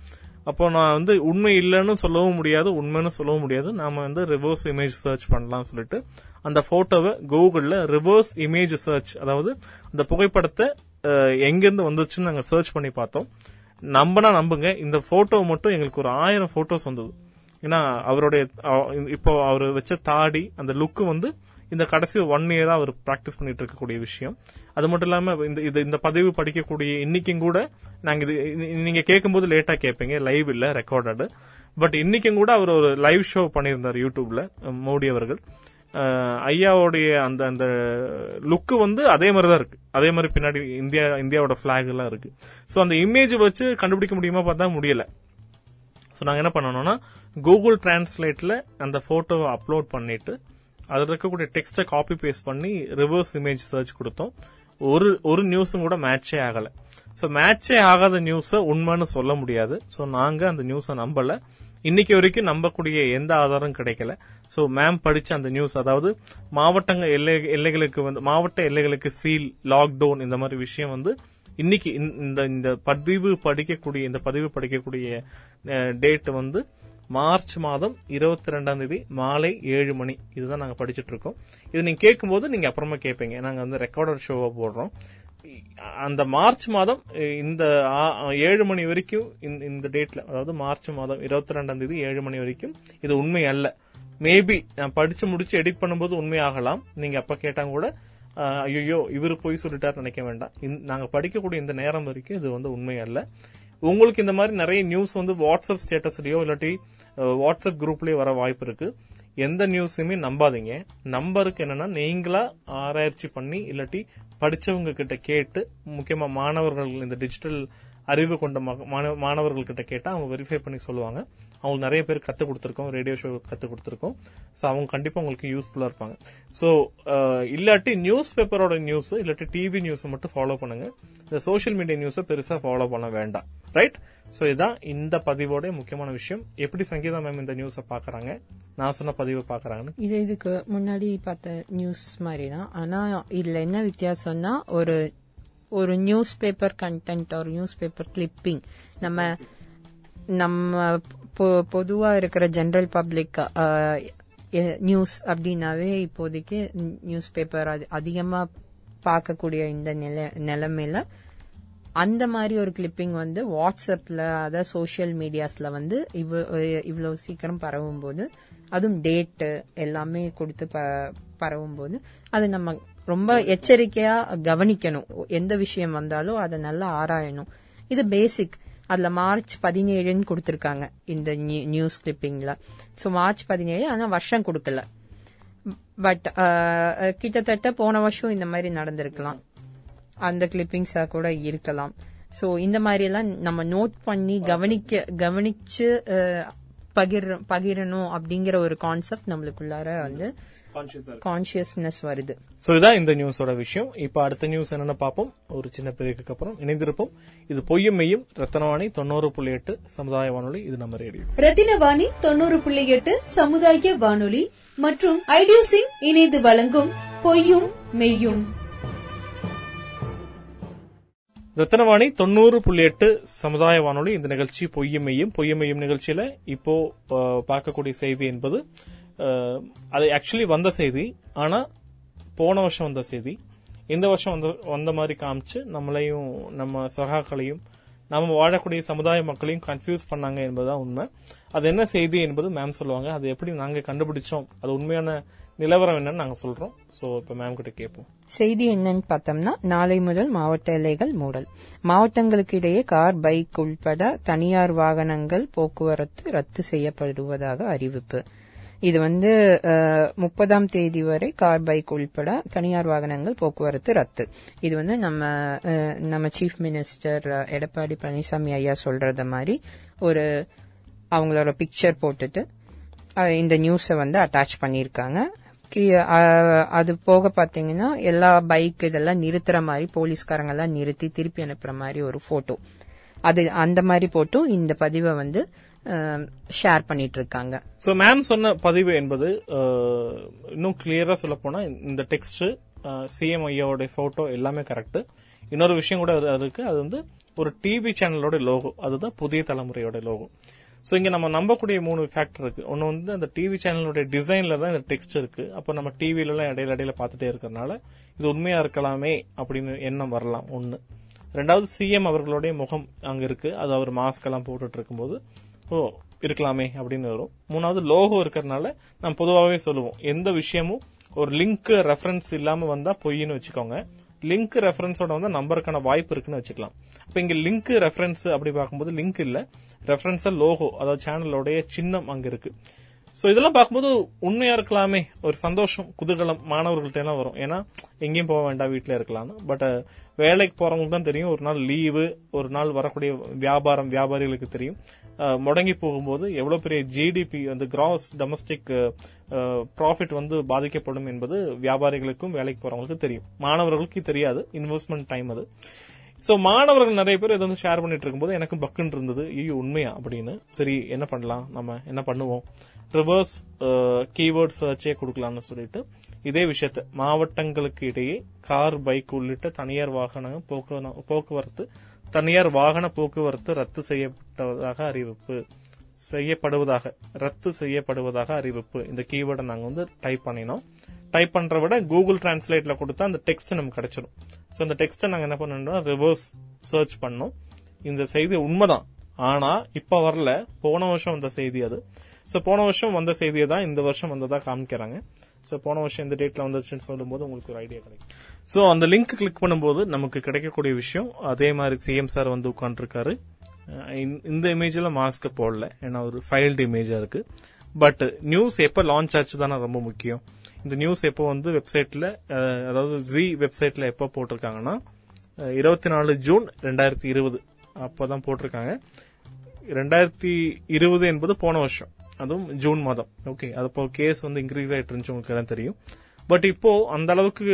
அப்போ நான் வந்து உண்மை இல்லைன்னு சொல்லவும் முடியாது உண்மைன்னு சொல்லவும் முடியாது. நாம வந்து ரிவர்ஸ் இமேஜ் சர்ச் பண்ணலாம் சொல்லிட்டு அந்த போட்டோவை கூகுளில் ரிவர்ஸ் இமேஜ் சர்ச் அதாவது அந்த புகைப்படத்தை எங்கேருந்து வந்துச்சுன்னு நாங்கள் சர்ச் பண்ணி பார்த்தோம். நம்பனா நம்புங்க. இந்த போட்டோ மட்டும் எங்களுக்கு ஒரு ஆயிரம் போட்டோஸ் வந்தது. ஏன்னா அவருடைய இப்போ அவர் வச்ச தாடி அந்த லுக் வந்து இந்த கடைசி ஒன் இயரா அவர் பிராக்டிஸ் பண்ணிட்டு இருக்கக்கூடிய விஷயம். அது மட்டும் இல்லாம இந்த இது இந்த பதிவு படிக்கக்கூடிய இன்னைக்கும் கூட நாங்க இது நீங்க கேட்கும்போது லேட்டா கேட்பீங்க. லைவ் இல்ல ரெக்கார்டடு பட் இன்னைக்கும் கூட அவர் ஒரு லைவ் ஷோ பண்ணியிருந்தார் யூடியூப்ல மோடி அவர்கள். ஐயாவுடைய அந்த அந்த லுக் வந்து அதே மாதிரி தான் இருக்கு. அதே மாதிரி பின்னாடி இந்தியா இந்தியாவோட பிளாக் எல்லாம் இருக்கு. ஸோ அந்த இமேஜ் வச்சு கண்டுபிடிக்க முடியுமா பார்த்தா முடியல. ஸோ நாங்கள் என்ன பண்ணணும்னா கூகுள் டிரான்ஸ்லேட்டில் அந்த ஃபோட்டோவை அப்லோட் பண்ணிட்டு அதில் இருக்கக்கூடிய டெக்ஸ்ட்டை காப்பி பேஸ்ட் பண்ணி ரிவர்ஸ் இமேஜ் சர்ச் கொடுத்தோம். ஒரு ஒரு நியூஸும் கூட மேட்சே ஆகலை. ஸோ மேட்சே ஆகாத நியூஸை உண்மைன்னு சொல்ல முடியாது. ஸோ நாங்கள் அந்த நியூஸை நம்பலை. இன்னைக்கு வரைக்கும் நம்பக்கூடிய எந்த ஆதாரம் கிடைக்கல. ஸோ மேம் படிச்ச அந்த நியூஸ் அதாவது மாவட்டங்கள் எல்லை எல்லைகளுக்கு வந்து மாவட்ட எல்லைகளுக்கு சீல் லாக்டவுன் இந்த மாதிரி விஷயம் வந்து இன்னைக்கு இந்த- இந்த இந்த பதிவு படிக்கக்கூடிய இந்த பதிவு படிக்கக்கூடிய டேட் வந்து மார்ச் மாதம் இருபத்தி ரெண்டாம் தேதி மாலை ஏழு மணி. இதுதான் நாங்க படிச்சுட்டு இருக்கோம் இது நீங்க கேட்கும்போது நீங்க அப்புறமா கேட்பீங்க நாங்க வந்து ரெக்கார்டர் ஷோவா போடுறோம். அந்த மார்ச் மாதம் இந்த ஏழு மணி வரைக்கும் இந்த- இந்த டேட்ல அதாவது மார்ச் மாதம் இருபத்தி ரெண்டாம் தேதி ஏழு மணி வரைக்கும் இது உண்மை அல்ல. மேபி நான் படிச்சு முடிச்சு எடிட் பண்ணும்போது உண்மையாகலாம் நீங்க அப்ப கேட்டா கூட ஐயோ இவர் போய் சொல்லிட்டார் நினைக்க வேண்டாம். இந்த- நாங்க படிக்கக்கூடிய இந்த நேரம் வரைக்கும் இது வந்து உண்மை அல்ல. உங்களுக்கு இந்த மாதிரி நிறைய நியூஸ் வந்து வாட்ஸ்அப் ஸ்டேட்டஸ்லயோ இல்லாட்டி வாட்ஸ்அப் குரூப்லயோ வர வாய்ப்பு இருக்கு. எந்த நியூஸுமே நம்பாதீங்க. நம்பருக்கு என்னன்னா நீங்களா ஆராய்ச்சி பண்ணி இல்லாட்டி படிச்சவங்க கிட்ட கேட்டு முக்கியமா மாணவர்கள் இந்த டிஜிட்டல் அறிவு கொண்ட மக- மாணவ- மாணவர்கள்கிட்ட கேட்டால் அவங்க வெரிஃபை பண்ணி சொல்லுவாங்க. அவங்க நிறைய பேர் கற்றுக் கொடுத்துருக்கோம் ரேடியோ ஷோ கற்றுக் கொடுத்துருக்கோம். ஸோ அவங்க கண்டிப்பாக உங்களுக்கு யூஸ்ஃபுல்லாக இருப்பாங்க. ஸோ இல்லாட்டி நியூஸ் பேப்பரோட நியூஸ் இல்லாட்டி டிவி நியூஸை மட்டும் ஃபாலோ பண்ணுங்க. இந்த சோஷியல் மீடியா நியூஸை பெருசாக ஃபாலோ பண்ண வேண்டாம். ரைட் ஸோ இதுதான் இந்த பதிவோட முக்கியமான விஷயம். எப்படி சங்கீதா மேம் இந்த நியூஸை பாக்குறாங்க? நான் சொன்ன பதிவை பாக்குறாங்கன்னு? இது இதுக்கு முன்னாடி பார்த்த நியூஸ் மாதிரி தான் ஆனா இதுல என்ன வித்தியாசம்னா ஒரு ஒரு நியூஸ் பேப்பர் கண்டென்ட் ஒரு நியூஸ் பேப்பர் கிளிப்பிங் நம்ம நம்ம பொ- பொதுவா இருக்கிற ஜென்ரல் பப்ளிக் நியூஸ் அப்படின்னாவே இப்போதைக்கு நியூஸ் பேப்பர் அதிகமா பார்க்கக்கூடிய இந்த நிலை நிலைமையில அந்த மாதிரி ஒரு கிளிப்பிங் வந்து வாட்ஸ்அப்ல அதாவது சோஷியல் மீடியாஸ்ல வந்து இவ்வளோ இவ்வளவு சீக்கிரம் பரவும் போது அதுவும் டேட்டு எல்லாமே கொடுத்து ப- பரவும் போது அது நம்ம ரொம்ப எச்சரிக்கையா கவனிக்கணும். எந்த விஷயம் வந்தாலும் அதை நல்லா ஆராயணும். இது பேசிக் அதுல மார்ச் பதினேழுன்னு கொடுத்திருக்காங்க இந்த நியூ- நியூஸ் கிளிப்பிங்ல சோ மார்ச் பதினேழு ஆனா வருஷம் கொடுக்கல. பட் கிட்டத்தட்ட போன வருஷம் இந்த மாதிரி நடந்திருக்கலாம். அந்த கிளிப்பிங்ஸா கூட இருக்கலாம். சோ இந்த மாதிரி எல்லாம் நம்ம நோட் பண்ணி கவனிக்க கவனிச்சு அஹ், பகிர பகிரணும் அப்படிங்கிற ஒரு கான்செப்ட் நம்மளுக்குள்ளார வந்து கான்சியஸ்னஸ் வருது. சோ இதான் இந்த நியூஸோட விஷயம். இப்ப அடுத்த நியூஸ் என்னன்னு பார்ப்போம்? ஒரு சின்ன பிரேக்குக்கு அப்புறம் இணைந்திருப்போம். இது பொய்யும் மெய்யும் ரத்தனவாணி தொண்ணூறு புள்ளி எட்டு சமுதாய வானொலி. இது நம்ம ரேடியோ ரத்தினவாணி தொண்ணூறு புள்ளி எட்டு சமுதாய வானொலி மற்றும் ஐடியூசிங் இணைந்து வழங்கும் பொய்யும் மெய்யும். ரத்தனவாணி தொண்ணூறு புள்ளி எட்டு சமுதாய வானொலி. இந்த நிகழ்ச்சி பொய்யும் மெய்யும் பொய்யும் மெய்யும் நிகழ்ச்சியில இப்போ பார்க்கக்கூடிய செய்தி என்பது அது ஆக்சுவலி வந்த செய்தி. ஆனா போன வருஷம் வந்த செய்தி. இந்த வருஷம் வந்த வந்த மாதிரி காமிச்சு நம்மளையும் நம்ம சகாக்களையும் நம்ம வாழக்கூடிய சமுதாய மக்களையும் கன்ஃபியூஸ் பண்ணாங்க என்பதுதான் உண்மை. அது என்ன செய்தி என்பது மேம் சொல்லுவாங்க. அது எப்படி நாங்க கண்டுபிடிச்சோம்? அது உண்மையான நிலவரம் என்னன்னு நாங்க சொல்றோம். சோ இப்ப மேம் கிட்ட கேட்போம் செய்தி என்னன்னு பார்த்தோம்னா நாளை முதல் மாவட்ட எல்லைகள் மூடல். மாவட்டங்களுக்கு இடையே கார் பைக் உள்பட தனியார் வாகனங்கள் போக்குவரத்து ரத்து செய்யப்படுவதாக அறிவிப்பு. இது வந்து முப்பதாம் தேதி வரை கார் பைக் உள்பட தனியார் வாகனங்கள் போக்குவரத்து ரத்து. இது வந்து நம்ம நம்ம சீஃப் மினிஸ்டர் எடப்பாடி பழனிசாமி ஐயா சொல்றத மாதிரி ஒரு அவங்களோட பிக்சர் போட்டுட்டு இந்த நியூஸை வந்து அட்டாச் பண்ணியிருக்காங்க. அது போக பாத்தீங்கன்னா எல்லா பைக் இதெல்லாம் நிறுத்துற மாதிரி போலீஸ்காரங்க எல்லாம் நிறுத்தி திருப்பி அனுப்புற மாதிரி ஒரு போட்டோ அது அந்த மாதிரி போட்டும் இந்த பதிவை வந்து ஷேர் பண்ணிட்டு இருக்காங்க ஸோ மேம் சொன்ன பதிவு என்பது இன்னும் கிளியரா சொல்ல போனா இந்த டெக்ஸ்ட் சிஎம் ஐயாவோட போட்டோ எல்லாமே கரெக்ட் இன்னொரு விஷயம் கூட அது- அது இருக்கு அது வந்து ஒரு டிவி சேனலோட லோகோ அதுதான் புதிய தலைமுறையோட லோகோ ஸோ இங்க நம்ம நம்பக்கூடிய மூணு ஃபேக்டர் இருக்கு. ஒன்னு வந்து அந்த டிவி சேனலோட டிசைன்ல தான் இந்த டெக்ஸ்ட் இருக்கு. அப்போ நம்ம டிவில எல்லாம் இடையில இடையில பார்த்துட்டே இருக்கறனால இது உண்மையா இருக்கலாமே அப்படின்னு எண்ணம் வரலாம். ஒன்னு ரெண்டாவது சிஎம் அவர்களுடைய முகம் அங்க இருக்கு. அது அவர் மாஸ்க் எல்லாம் போட்டுட்டு இருக்கும்போது ஓ இருக்கலாமே அப்படின்னு வரும். மூணாவது லோகோ இருக்கிறதுனால நம்ம பொதுவாகவே சொல்லுவோம். எந்த விஷயமும் ஒரு லிங்க் ரெஃபரன்ஸ் இல்லாம வந்தா பொய்ன்னு வச்சுக்கோங்க. லிங்க் ரெஃபரன்ஸோட வந்து நம்பருக்கான வாய்ப்பு இருக்குன்னு வச்சுக்கலாம். இப்போ இங்க லிங்க் ரெஃபரன்ஸ் அப்படி பார்க்கும்போது லிங்க் இல்ல. ரெஃபரன்ஸ் லோகோ அதாவது சேனலோடைய சின்னம் அங்க இருக்கு. சோ இதெல்லாம் பார்க்கும்போது உண்மையா இருக்கலாமே. ஒரு சந்தோஷம் குதூகலம் மாணவர்கள்ட்ட எல்லாம் வரும். ஏன்னா எங்கேயும் போக வேண்டாம் வீட்டுல இருக்கலாம்னு. பட் வேலைக்கு போறவங்களுக்கு தான் தெரியும். ஒரு நாள் லீவு ஒரு நாள் வரக்கூடிய வியாபாரம் வியாபாரிகளுக்கு தெரியும். முடங்கி போகும்போது எவ்வளவு பெரிய ஜிடிபி அந்த கிராஸ் டொமஸ்டிக் ப்ராஃபிட் வந்து பாதிக்கப்படும் என்பது வியாபாரிகளுக்கும் வேலைக்கு போறவங்களுக்கு தெரியும். மாணவர்களுக்கு தெரியாது. இன்வெஸ்ட்மெண்ட் டைம் அது. சோ மாணவர்கள் நிறைய பேர் இதை வந்து ஷேர் பண்ணிட்டு இருக்கும்போது எனக்கு பக்குன்னு இருந்தது. ஐயோ உண்மையா? அப்படின்னு. சரி என்ன பண்ணலாம்? நம்ம என்ன பண்ணுவோம்? ரிவர்ஸ் கீவேர்ட் சர்ச்சே கொடுக்கலாம்னு சொல்லிட்டு இதே விஷயத்த மாவட்டங்களுக்கு இடையே கார் பைக் உள்ளிட்ட தனியார் வாகன போக்குவரத்து தனியார் வாகன போக்குவரத்து ரத்து செய்யப்பட்டதாக அறிவிப்பு செய்யப்படுவதாக ரத்து செய்யப்படுவதாக அறிவிப்பு. இந்த கீவேர்டை நாங்கள் வந்து டைப் பண்ணினோம். டைப் பண்ற விட கூகுள் டிரான்ஸ்லேட்ல கொடுத்தா அந்த டெக்ஸ்ட் நமக்கு கிடைச்சிடும் ஸோ அந்த டெக்ஸ்ட்டை நாங்கள் என்ன பண்ணோம்னா ரிவர்ஸ் சர்ச் பண்ணோம். இந்த செய்தி உண்மைதான். ஆனா இப்ப வரல. போன வருஷம் வந்த செய்தி அது. ஸோ போன வருஷம் வந்த செய்தியை தான் இந்த வருஷம் வந்ததா காமிக்கிறாங்க. ஸோ போன வருஷம் இந்த டேட்ல வந்துச்சுன்னு சொல்லும்போது உங்களுக்கு ஒரு ஐடியா கிடைக்கும். ஸோ அந்த லிங்க் கிளிக் பண்ணும்போது நமக்கு கிடைக்கக்கூடிய விஷயம் அதே மாதிரி சிஎம் சார் வந்து உட்காந்துருக்காரு இந்த இமேஜ்ல மாஸ்க் போடல ஏன்னா ஒரு ஃபைல்டு இமேஜா இருக்கு. பட் நியூஸ் எப்போ லான்ச் ஆச்சு தானே ரொம்ப முக்கியம். இந்த நியூஸ் எப்போ வந்து வெப்சைட்ல அதாவது ஜி வெப்சைட்ல எப்போ போட்டிருக்காங்கன்னா இருபத்தி நாலு ஜூன் ரெண்டாயிரத்தி இருபது. அப்பதான் போட்டிருக்காங்க. ரெண்டாயிரத்தி இருபது என்பது போன வருஷம். அதுவும் ஜூன் மாதம். ஓகே அது இப்போ கேஸ் வந்து இன்க்ரீஸ் ஆகிட்டு இருந்துச்சு உங்களுக்கு எல்லாம் தெரியும். பட் இப்போ அந்த அளவுக்கு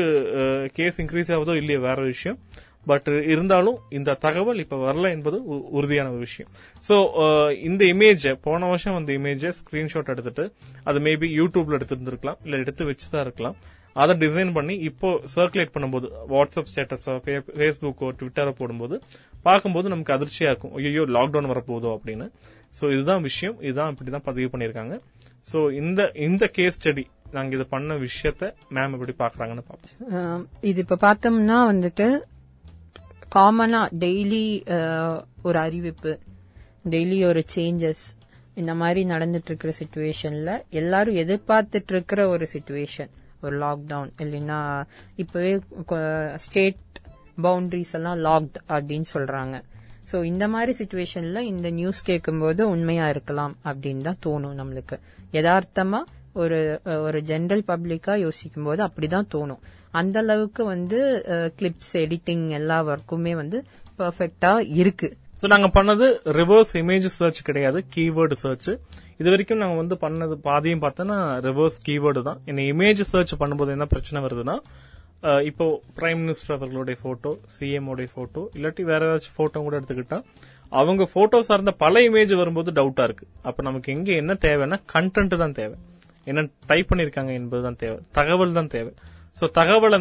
கேஸ் இன்க்ரீஸ் ஆகுதோ இல்லையோ வேற விஷயம். பட் இருந்தாலும் இந்த தகவல் இப்ப வரல என்பது உ- உறுதியான ஒரு விஷயம். சோ இந்த இமேஜ் போன வருஷம் அந்த இமேஜை ஸ்கிரீன்ஷாட் எடுத்துட்டு அது மேபி யூடியூப்ல எடுத்திருந்திருக்கலாம் இல்ல எடுத்து வச்சுதான் இருக்கலாம். அதை டிசைன் பண்ணி இப்போ சர்க்குலேட் பண்ணும்போது வாட்ஸ்அப் ஸ்டேட்டஸோ ஃபேஸ்புக்கோ ட்விட்டரோ போடும்போது பார்க்கும்போது நமக்கு அதிர்ச்சியா இருக்கும். ஐயோ லாக்டவுன் வரப்போகுதோ அப்படின்னு. ஸோ இதுதான் விஷயம். இதுதான் இப்படிதான் பதிவு பண்ணிருக்காங்க ஸோ இந்த இந்த கேஸ் ஸ்டடி நாங்க இது பண்ண விஷயத்த மேம் எப்படி பாக்குறாங்கன்னு பார்ப்போம். இது இப்ப பார்த்தோம்னா வந்துட்டு காமனா டெய்லி ஒரு அறிவிப்பு டெய்லி ஒரு சேஞ்சஸ் இந்த மாதிரி நடந்துட்டு இருக்கிற சுச்சுவேஷன்ல எல்லாரும் எதிர்பார்த்துட்டு இருக்கிற ஒரு சுச்சுவேஷன் ஒரு லாக்டவுன் இல்லைன்னா இப்பவே ஸ்டேட் பவுண்டரிஸ் எல்லாம் லாக்ட் அப்படின்னு சொல்றாங்க. ஸோ இந்த மாதிரி சுச்சுவேஷன்ல இந்த நியூஸ் கேட்கும்போது உண்மையா இருக்கலாம் அப்படின்னு தான் தோணும் நம்மளுக்கு. யதார்த்தமா ஒரு ஒரு ஜென்ரல் பப்ளிக்கா யோசிக்கும் போது அப்படிதான் தோணும். அந்த அளவுக்கு வந்து கிளிப்ஸ் எடிட்டிங் எல்லா ஒர்க்குமே வந்து பெர்ஃபெக்டா இருக்கு. ஸோ நாங்கள் பண்ணது ரிவர்ஸ் இமேஜ் சர்ச் கிடையாது கீவேர்டு சர்ச் இது வரைக்கும் நாங்கள் வந்து பண்ணது பாதியும் பார்த்தோன்னா ரிவர்ஸ் கீவேர்டு தான். என்ன இமேஜ் சர்ச் பண்ணும்போது என்ன பிரச்சனை வருதுன்னா இப்போ பிரைம் மினிஸ்டர் அவர்களுடைய போட்டோ சிஎம் உடைய போட்டோ இல்லாட்டி வேற ஏதாச்சும் போட்டோ கூட எடுத்துக்கிட்டா அவங்க போட்டோ சார்ந்த பல இமேஜ் வரும்போது டவுட்டா இருக்கு. அப்ப நமக்கு எங்க என்ன தேவைன்னா கண்டென்ட் தான் தேவை. என்ன டைப் பண்ணிருக்காங்க என்பதுதான் தேவை. தகவல் தான் தேவை. சோ தகவலை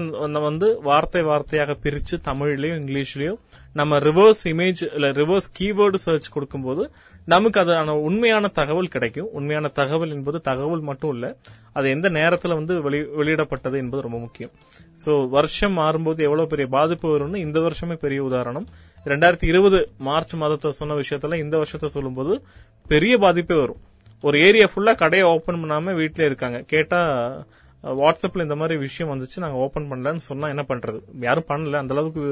வந்து வார்த்தை வார்த்தையாக பிரிச்சு தமிழ்லயோ இங்கிலீஷ்லயோ நம்ம ரிவர்ஸ் இமேஜ் இல்ல ரிவர்ஸ் கீவேர்டு சர்ச் கொடுக்கும்போது நமக்கு அதான உண்மையான தகவல் கிடைக்கும். உண்மையான தகவல் என்பது தகவல் மட்டும் இல்ல அது எந்த நேரத்துல வந்து வெளி- வெளியிடப்பட்டது என்பது ரொம்ப முக்கியம். சோ வருஷம் மாறும்போது எவ்வளவு பெரிய பாதிப்பு வரும்னு இந்த வருஷமே பெரிய உதாரணம். ரெண்டாயிரத்தி இருபது மார்ச் மாதத்தை சொன்ன விஷயத்துல இந்த வருஷத்தை சொல்லும்போது பெரிய பாதிப்பே வரும். ஒரு ஏரியா ஃபுல்லா கடையை ஓபன் பண்ணாம வீட்டிலே இருக்காங்க. கேட்டா வாட்ஸ்அப்ல இந்த மாதிரி விஷயம் வந்துச்சு நாங்க ஓபன் பண்ணலன்னு சொன்னா என்ன பண்றது? யாரும் பண்ணல அந்த அளவுக்கு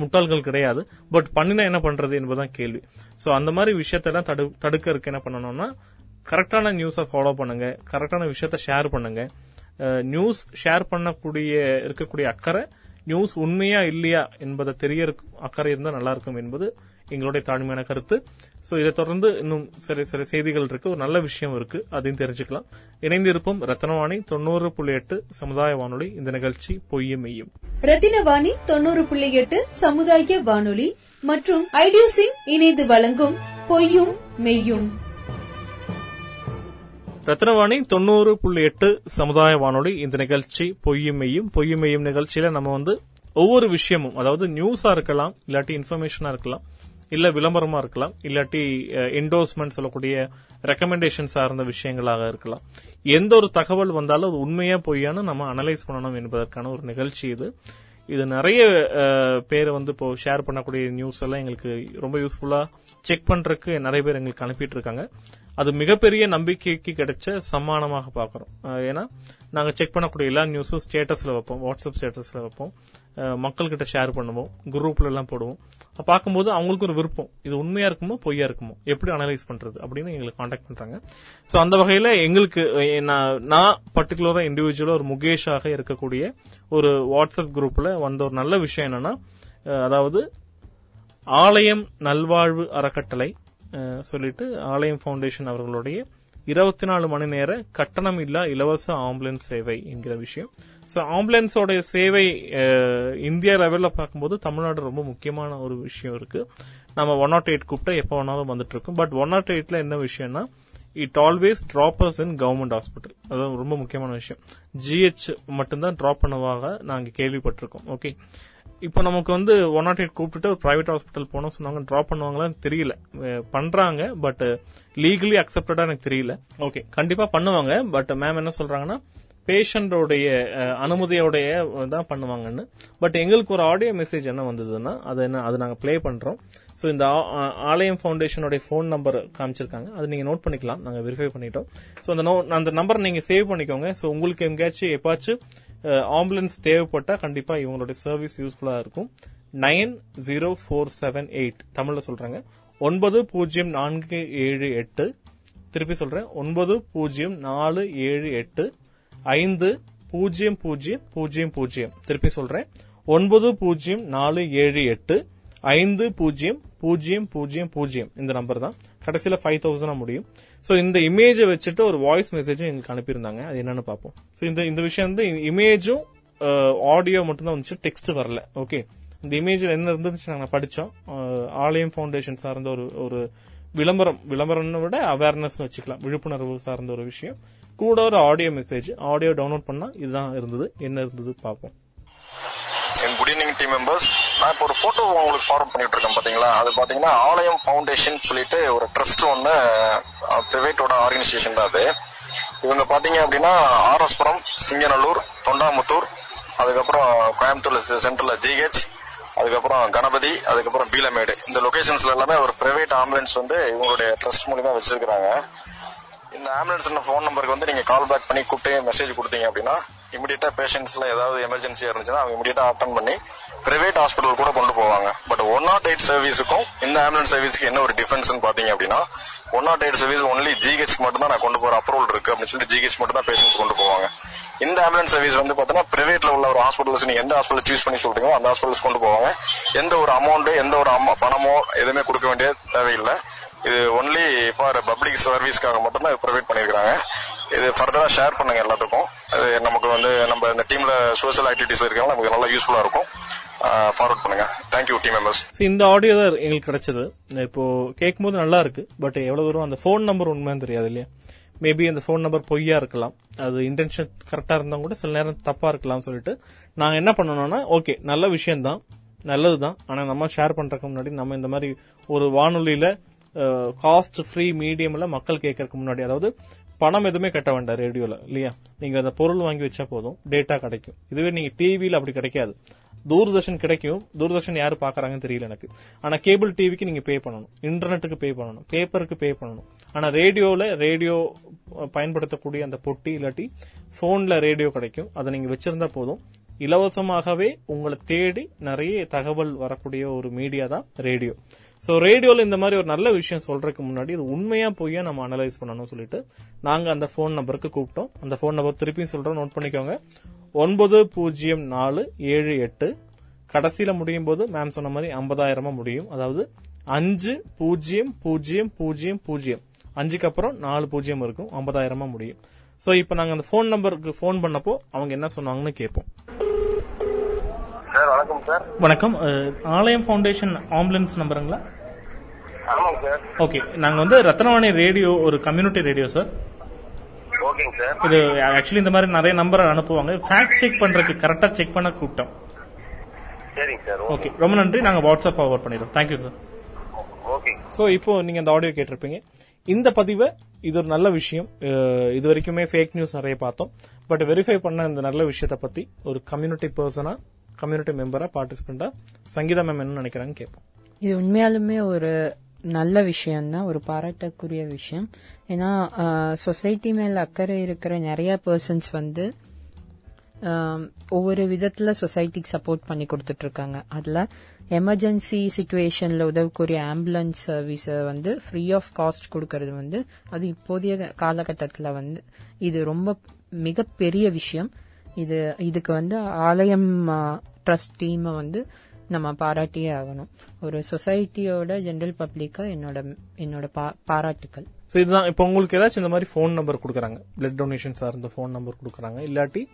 முட்டாள்கள் கிடையாது. பட் பண்ணினா என்ன பண்றது என்பதுதான் கேள்வி. சோ அந்த மாதிரி விஷயத்தெல்லாம் தடு தடுக்கறதுக்கு என்ன பண்ணணும்னா கரெக்டான நியூஸை ஃபாலோ பண்ணுங்க கரெக்டான விஷயத்த ஷேர் பண்ணுங்க. நியூஸ் ஷேர் பண்ணக்கூடிய இருக்கக்கூடிய அக்கறை நியூஸ் உண்மையா இல்லையா என்பதை தெரிய அக்கறை இருந்தா நல்லா இருக்கும் என்பது எங்களுடைய தாழ்மையான கருத்து. சோ இதை தொடர்ந்து இன்னும் சில சில செய்திகள் இருக்கு. ஒரு நல்ல விஷயம் இருக்கு. அதையும் தெரிஞ்சுக்கலாம். இணைந்திருப்போம் ரத்னவாணி தொண்ணூறு புள்ளி எட்டு சமுதாய வானொலி. இந்த நிகழ்ச்சி பொய்யும் மெய்யும். ரத்தினவாணி தொண்ணூறு புள்ளி எட்டு சமுதாய வானொலி மற்றும் ஐடியூசிங் இணைந்து வழங்கும் பொய்யும் மெய்யும். ரத்னவாணி தொண்ணூறு புள்ளி எட்டு சமுதாய வானொலி. இந்த நிகழ்ச்சி பொய்யும் மெய்யும். பொய்யும் மெய்யும் நிகழ்ச்சியில நம்ம வந்து ஒவ்வொரு விஷயமும் அதாவது நியூஸா இருக்கலாம் இல்லாட்டி இன்ஃபர்மேஷனா இருக்கலாம் இல்ல விளம்பரமா இருக்கலாம் இல்லாட்டி என்டோஸ்மெண்ட் சொல்லக்கூடிய ரெக்கமெண்டேஷன் சார்ந்த விஷயங்களாக இருக்கலாம். எந்த ஒரு தகவல் வந்தாலும் அது உண்மையா பொய்யான நம்ம அனலைஸ் பண்ணணும் என்பதற்கான ஒரு நிகழ்ச்சி இது. இது நிறைய பேர் வந்து இப்போ ஷேர் பண்ணக்கூடிய நியூஸ் எல்லாம் எங்களுக்கு ரொம்ப யூஸ்ஃபுல்லா செக் பண்றதுக்கு நிறைய பேர் எங்களுக்கு அனுப்பிட்டு இருக்காங்க அது மிகப்பெரிய நம்பிக்கைக்கு கிடைச்ச சம்மானமாக பாக்குறோம் ஏன்னா நாங்க செக் பண்ணக்கூடிய எல்லா நியூஸும் ஸ்டேட்டஸ்ல வைப்போம் வாட்ஸ்அப் ஸ்டேட்டஸ்ல வைப்போம். மக்கள்கிட்ட ஷேர் பண்ணுவோம் குரூப்ல எல்லாம் போடுவோம். பார்க்கும்போது அவங்களுக்கு ஒரு விருப்பம். இது உண்மையா இருக்குமோ பொய்யா இருக்குமோ? எப்படி அனலைஸ் பண்றது அப்படின்னு எங்களுக்கு காண்டாக்ட் பண்றாங்க. ஸோ அந்த வகையில எங்களுக்கு நான் நான் பர்டிகுலரா இண்டிவிஜுவலா ஒரு முகேஷாக இருக்கக்கூடிய ஒரு வாட்ஸ்அப் குரூப்ல வந்த ஒரு நல்ல விஷயம் என்னன்னா அதாவது ஆலயம் நல்வாழ்வு அறக்கட்டளை சொல்லிட்டு ஆலயம் ஃபவுண்டேஷன் அவர்களுடைய இருபத்தி நாலு மணி நேர கட்டணம் இல்லா இலவச ஆம்புலன்ஸ் சேவை என்கிற விஷயம். சோ ஆம்புலன்ஸோட சேவை இந்தியா லெவல்ல பார்க்கும்போது தமிழ்நாடு ரொம்ப முக்கியமான ஒரு விஷயம் இருக்கு. நம்ம ஒன் நாட் எயிட் கூப்பிட்டா எப்போ வேணாலும் வந்துட்டு இருக்கும் பட் ஒன் நாட் oh எயிட்ல என்ன விஷயம்னா it always droppers in government hospital அது ரொம்ப முக்கியமான விஷயம். ஜிஹெச் மட்டும்தான் ட்ராப் பண்ணுவாங்க நாங்க கேள்விப்பட்டிருக்கோம். ஓகே இப்போ நமக்கு வந்து ஒன் நாட் எயிட் கூப்பிட்டுட்டு ஒரு பிரைவேட் ஹாஸ்பிட்டல் போனோம் சொன்னாங்க ட்ராப் பண்ணுவாங்களான்னு தெரியல. பண்றாங்க பட் லீகலி அக்செப்டடா எனக்கு தெரியல. ஓகே கண்டிப்பா பண்ணுவாங்க பட் மேம் என்ன சொல்றாங்கன்னா பேஷண்டோடைய அனுமதியோடைய தான் பண்ணுவாங்கன்னு. பட் எங்களுக்கு ஒரு ஆடியோ மெசேஜ் என்ன வந்ததுன்னா அது என்ன அது நாங்க ப்ளே பண்றோம். ஸோ இந்த ஆ- ஆலயம் ஃபவுண்டேஷனுடைய ஃபோன் நம்பர் காமிச்சிருக்காங்க. அது நீங்க நோட் பண்ணிக்கலாம். நாங்க வெரிஃபை பண்ணிட்டோம். ஸோ அந்த நோ அந்த நம்பர் நீங்க சேவ் பண்ணிக்கோங்க. ஸோ உங்களுக்கு எங்கேயாச்சும் எப்பாச்சும் ஆம்புலன்ஸ் தேவைப்பட்டா கண்டிப்பா இவங்களுடைய சர்வீஸ் யூஸ்ஃபுல்லா இருக்கும். Nine zero four seven eight தமிழ்ல சொல்றாங்க. ஒன்பது பூஜ்ஜியம் நான்கு ஏழு எட்டு. திருப்பி சொல்றேன். ஒன்பது பூஜ்ஜியம் நாலு ஏழு எட்டு. ஐந்து பூஜ்ஜியம் பூஜ்ஜியம் பூஜ்ஜியம் பூஜ்ஜியம். திருப்பி சொல்றேன். ஒன்பது பூஜ்ஜியம் நாலு ஏழு எட்டு. ஐந்து பூஜ்ஜியம் பூஜ்ஜியம் பூஜ்ஜியம் பூஜ்ஜியம். இந்த நம்பர் தான். கடைசியில் ஃபைவ் தௌசண்டா முடியும். ஸோ இந்த இமேஜை வச்சுட்டு ஒரு வாய்ஸ் மெசேஜும் எங்களுக்கு அனுப்பியிருந்தாங்க. அது என்னன்னு பார்ப்போம். ஸோ இந்த இந்த விஷயம் வந்து இமேஜும் ஆடியோ மட்டும்தான் வந்துச்சு. டெக்ஸ்ட் வரல. ஓகே இந்த இமேஜில் என்ன இருந்துச்சு நாங்கள் படித்தோம் ஆலயம் ஃபவுண்டேஷன் சார்ந்த ஒரு ஒரு விளம்பரம். விளம்பரம்னு விட அவேர்னஸ் வச்சுக்கலாம். விழிப்புணர்வு சார்ந்த ஒரு விஷயம். கூட ஒரு ஆடியோ மெசேஜ் ஆடியோ டவுன்லோட் பண்ணால் இதுதான் இருந்தது. என்ன இருந்தது பார்ப்போம். என் குட் ஈவினிங் டீம் மெம்பர்ஸ் நான் இப்போ ஒரு போட்டோ உங்களுக்கு ஃபார்வர்ட் பண்ணிட்டு இருக்கேன் பாத்தீங்களா? அது பாத்தீங்கன்னா ஆலயம் ஃபவுண்டேஷன் சொல்லிட்டு ஒரு ட்ரஸ்ட் ஒன்று பிரைவேட்டோட ஆர்கனைசேஷன் தான் அது. இவங்க பாத்தீங்க அப்படின்னா ஆர்எஸ்புரம் சிங்கநல்லூர் தொண்டாமுத்தூர் அதுக்கப்புறம் கோயம்புத்தூர்ல சென்ட்ரல்ல ஜிஹெச் அதுக்கப்புறம் கணபதி அதுக்கப்புறம் பீலமேடு. இந்த லொகேஷன்ஸ்ல எல்லாமே ஒரு பிரைவேட் ஆம்புலன்ஸ் வந்து இவங்களுடைய ட்ரஸ்ட் மூலியமா வச்சிருக்காங்க இந்த ஆம்புலன்ஸ் ஃபோன் நம்பருக்கு வந்து நீங்க கால் பேக் பண்ணி கூப்பிட்டு மெசேஜ் கொடுத்தீங்க அப்படின்னா இமிடியட்டா பேஷண்ட்ஸ்ல ஏதாவது எமர்ஜென்சியா இருந்துச்சுன்னா அவங்க இமிடியட்டா அட்டன் பண்ணி பிரைவேட் ஹாஸ்பிட்டல் கூட கொண்டு போவாங்க. பட் ஒன் நாட் எயிட் சர்வீஸுக்கும் இந்த ஆம்புலன்ஸ் சர்வீஸ்க்கு என்ன ஒரு டிஃபரன்ஸ் பாத்தீங்க அப்படின்னா one not eight service only GH மட்டும் தான் நான் கொண்டு போற அப்ரூவல் இருக்கு அப்படின்னு சொல்லிட்டு ஜிஹெச் மட்டும் தான் பேஷண்ட்ஸ் கொண்டு போவாங்க. இந்த ஆம்புலன்ஸ் சர்வீஸ் வந்து பாத்தீங்கன்னா பிரைவேட்ல உள்ள ஒரு ஹாஸ்பிட்டல்ஸ் நீங்க எந்த ஹாஸ்பிட்டல் சூஸ் பண்ணி சொல்றீங்களோ அந்த ஹாஸ்பிட்டல்ஸ் கொண்டு போவாங்க. எந்த ஒரு அமௌண்ட் எந்த ஒரு பணமோ எதுவுமே கொடுக்க வேண்டிய தேவையில்லை. இது ஒன்லி ஃபார் பப்ளிக் சர்வீஸ்க்காக மட்டும்தான் ப்ரொவைட் பண்ணிருக்காங்க இது ஃபர்தரா ஷேர் பண்ணுங்க எல்லாத்துக்கும். அது நமக்கு வந்து நம்ம இந்த டீம்ல சோஷியல் ஆக்டிவிட்டிஸ் இருக்காங்க நமக்கு நல்லா யூஸ்ஃபுல்லா இருக்கும். ஃபார்வர்ட் பண்ணுங்க. தேங்க்யூ டீம் மெம்பர்ஸ் இந்த ஆடியோ தான் எங்களுக்கு கிடைச்சது. இப்போ கேட்கும்போது நல்லா இருக்கு. பட் எவ்வளவு தூரம் அந்த ஃபோன் நம்பர் உண்மைன்னு தெரியாது இல்லையா? மேபி அந்த ஃபோன் நம்பர் பொய்யா இருக்கலாம். அது இன்டென்ஷன் கரெக்டா இருந்தா கூட சில நேரம் தப்பா இருக்கலாம் சொல்லிட்டு நாங்க என்ன பண்ணணும்னா ஓகே நல்ல விஷயம் தான் நல்லதுதான். ஆனா நம்ம ஷேர் பண்றதுக்கு முன்னாடி நம்ம இந்த மாதிரி ஒரு வானொலியில காஸ்ட் ஃப்ரீ மீடியம்ல மக்கள் கேட்கறதுக்கு முன்னாடி அதாவது பணம் எதுவுமே கட்ட வேண்டாம் ரேடியோல இல்லையா? நீங்க அந்த பொருள் வாங்கி வச்சா போதும். டேட்டா கிடைக்கும். இதுவே நீங்க டிவியில அப்படி கிடைக்காது. தூர்தர்ஷன் கிடைக்கும். தூர்தர்ஷன் யாரு பாக்குறாங்கன்னு தெரியல எனக்கு. ஆனா கேபிள் டிவிக்கு நீங்க பே பண்ணணும். இன்டர்நெட்டுக்கு பே பண்ணணும். பேப்பருக்கு பே பண்ணணும். ஆனா ரேடியோல ரேடியோ பயன்படுத்தக்கூடிய அந்த பொட்டி இல்லாட்டி போன்ல ரேடியோ கிடைக்கும். அதை நீங்க வச்சிருந்தா போதும். இலவசமாகவே உங்களை தேடி நிறைய தகவல் வரக்கூடிய ஒரு மீடியா தான் ரேடியோ ஸோ ரேடியோல இந்த மாதிரி ஒரு நல்ல விஷயம் சொல்றதுக்கு முன்னாடி இது உண்மையா போய் நம்ம அனலைஸ் பண்ணணும் சொல்லிட்டு நாங்க அந்த போன் நம்பருக்கு கூப்பிட்டோம். அந்த போன் நம்பர் திருப்பியும் சொல்றோம். நோட் பண்ணிக்கோங்க. ஒன்பது பூஜ்ஜியம் நாலு ஏழு எட்டு. கடைசியில முடியும் போது மேம் சொன்ன மாதிரி ஐம்பதாயிரமா முடியும். அதாவது அஞ்சு பூஜ்ஜியம் பூஜ்ஜியம் பூஜ்ஜியம் பூஜ்ஜியம். அஞ்சுக்கு அப்புறம் நாலு பூஜ்ஜியம் இருக்கும். ஐம்பதாயிரமா முடியும். சோ இப்போ நாங்க அந்த போன் நம்பருக்கு போன் பண்ணப்போ அவங்க என்ன சொன்னாங்கன்னு கேட்போம். சார் வணக்கம் சார். வணக்கம். ஆலயம் ஃபவுண்டேஷன் ஆம்புலன்ஸ் நம்பருங்களா? ஆமாங்க சார். ஓகே. நாங்க வந்து ரத்னவாணி ரேடியோ ஒரு கம்யூனிட்டி ரேடியோ சார். ஓகேங்க சார். இது ஆக்சுவலி இந்த மாதிரி நிறைய நம்பர் அனுப்புவாங்க. ஃபேக்ட் செக் பண்றதுக்கு கரெக்டா செக் பண்ண சரிங்க சார் ஓகே. ரொம்ப நன்றி. நாங்க வாட்ஸ்அப் ஃபார்வர்ட் பண்ணிடுறோம். Thank you sir okay. So இப்போ நீங்க இந்த ஆடியோ கேட்டிருப்பீங்க. இந்த பதிவை இது ஒரு நல்ல விஷயம். இது வரைக்குமே ஃபேக் நியூஸ் நிறைய பார்த்தோம். பட் வெரிஃபை பண்ண இந்த நல்ல விஷயத்தை பத்தி ஒரு கம்யூனிட்டி பர்சனா கம்யூனிட்டி மெம்பரா பார்ட்டிசிபெண்டா சங்கீதா மேம் என்ன நினைக்கிறாங்க கேட்போம். இது உண்மையாலுமே ஒரு நல்ல விஷயம்தான் ஒரு பாராட்டக்கூடிய விஷயம். ஏன்னா சொசைட்டி மேல அக்கறை இருக்கிற நிறைய பர்சன்ஸ் வந்து ஒவ்வொரு விதத்துல சொசைட்டிக்கு சப்போர்ட் பண்ணி கொடுத்துட்டு இருக்காங்க அதுல எமர்ஜென்சி சுச்சுவேஷன்ல உதவக்கூடிய ஆம்புலன்ஸ் சர்வீஸ வந்து ஃப்ரீ ஆஃப் காஸ்ட் கொடுக்கறது வந்து அது இப்போதைய காலகட்டத்தில் வந்து இது ரொம்ப மிகப்பெரிய விஷயம். இது இதுக்கு வந்து ஆலயம் ட்ரஸ்ட் டீமை வந்து நம்ம பாராட்டியே ஆகணும். ஒரு சொசைட்டியோட ஜென்ரல் பப்ளிக்கா என்னோட என்னோட பா- பாராட்டுக்கள். ஸோ இதுதான். இப்போ உங்களுக்கு ஏதாச்சும் இந்த மாதிரி ஃபோன் நம்பர் கொடுக்குறாங்க. பிளட் டொனேஷன் சார்ந்த ஃபோன் நம்பர் கொடுக்குறாங்க. இல்லாட்டி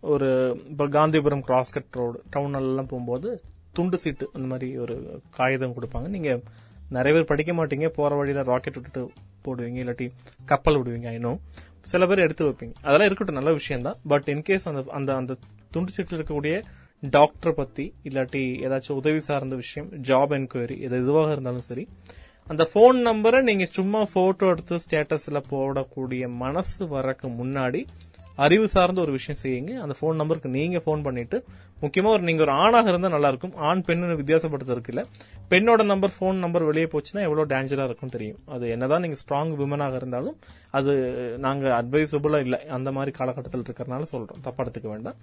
ஒரு இப்போ காந்திபுரம் கிராஸ்கட் ரோடு டவுன் எல்லாம் போகும்போது துண்டு சீட்டு அந்த மாதிரி ஒரு காகிதம் கொடுப்பாங்க. நீங்கள் நிறைய பேர் படிக்க மாட்டீங்க. போகிற வழியில் ராக்கெட் விட்டுட்டு போடுவீங்க. இல்லாட்டி கப்பல் விடுவீங்க இன்னும் சில பேர் எடுத்து வைப்பீங்க. அதெல்லாம் இருக்கட்டும். நல்ல விஷயம் தான் பட் இன்கேஸ் அந்த அந்த அந்த துண்டு சீட்டில் இருக்கக்கூடிய டாக்டரை பத்தி இல்லாட்டி ஏதாச்சும் உதவி சார்ந்த விஷயம் ஜாப் என்கொயரி எது எதுவாக இருந்தாலும் சரி அந்த ஃபோன் நம்பரை நீங்க சும்மா போட்டோ எடுத்து ஸ்டேட்டஸ்ல போடக்கூடிய மனசு வரக்கு முன்னாடி அறிவு சார்ந்த ஒரு விஷயம் செய்யுங்க. அந்த ஃபோன் நம்பருக்கு நீங்க ஃபோன் பண்ணிட்டு முக்கியமா ஒரு நீங்க ஒரு ஆணாக இருந்தா நல்லா இருக்கும் ஆண் பெண்ணு வித்தியாசப்படுத்துறதுக்கு இல்ல. பெண்ணோட நம்பர் ஃபோன் நம்பர் வெளியே போச்சுன்னா எவ்வளவு டேஞ்சரா இருக்கும் தெரியும். அது என்னதான் நீங்க ஸ்ட்ராங் விமனாக இருந்தாலும் அது நாங்க அட்வைசபிளா இல்ல. அந்த மாதிரி காலகட்டத்தில் இருக்கிறனால சொல்றோம். தப்பா எடுத்துக்க வேண்டாம்.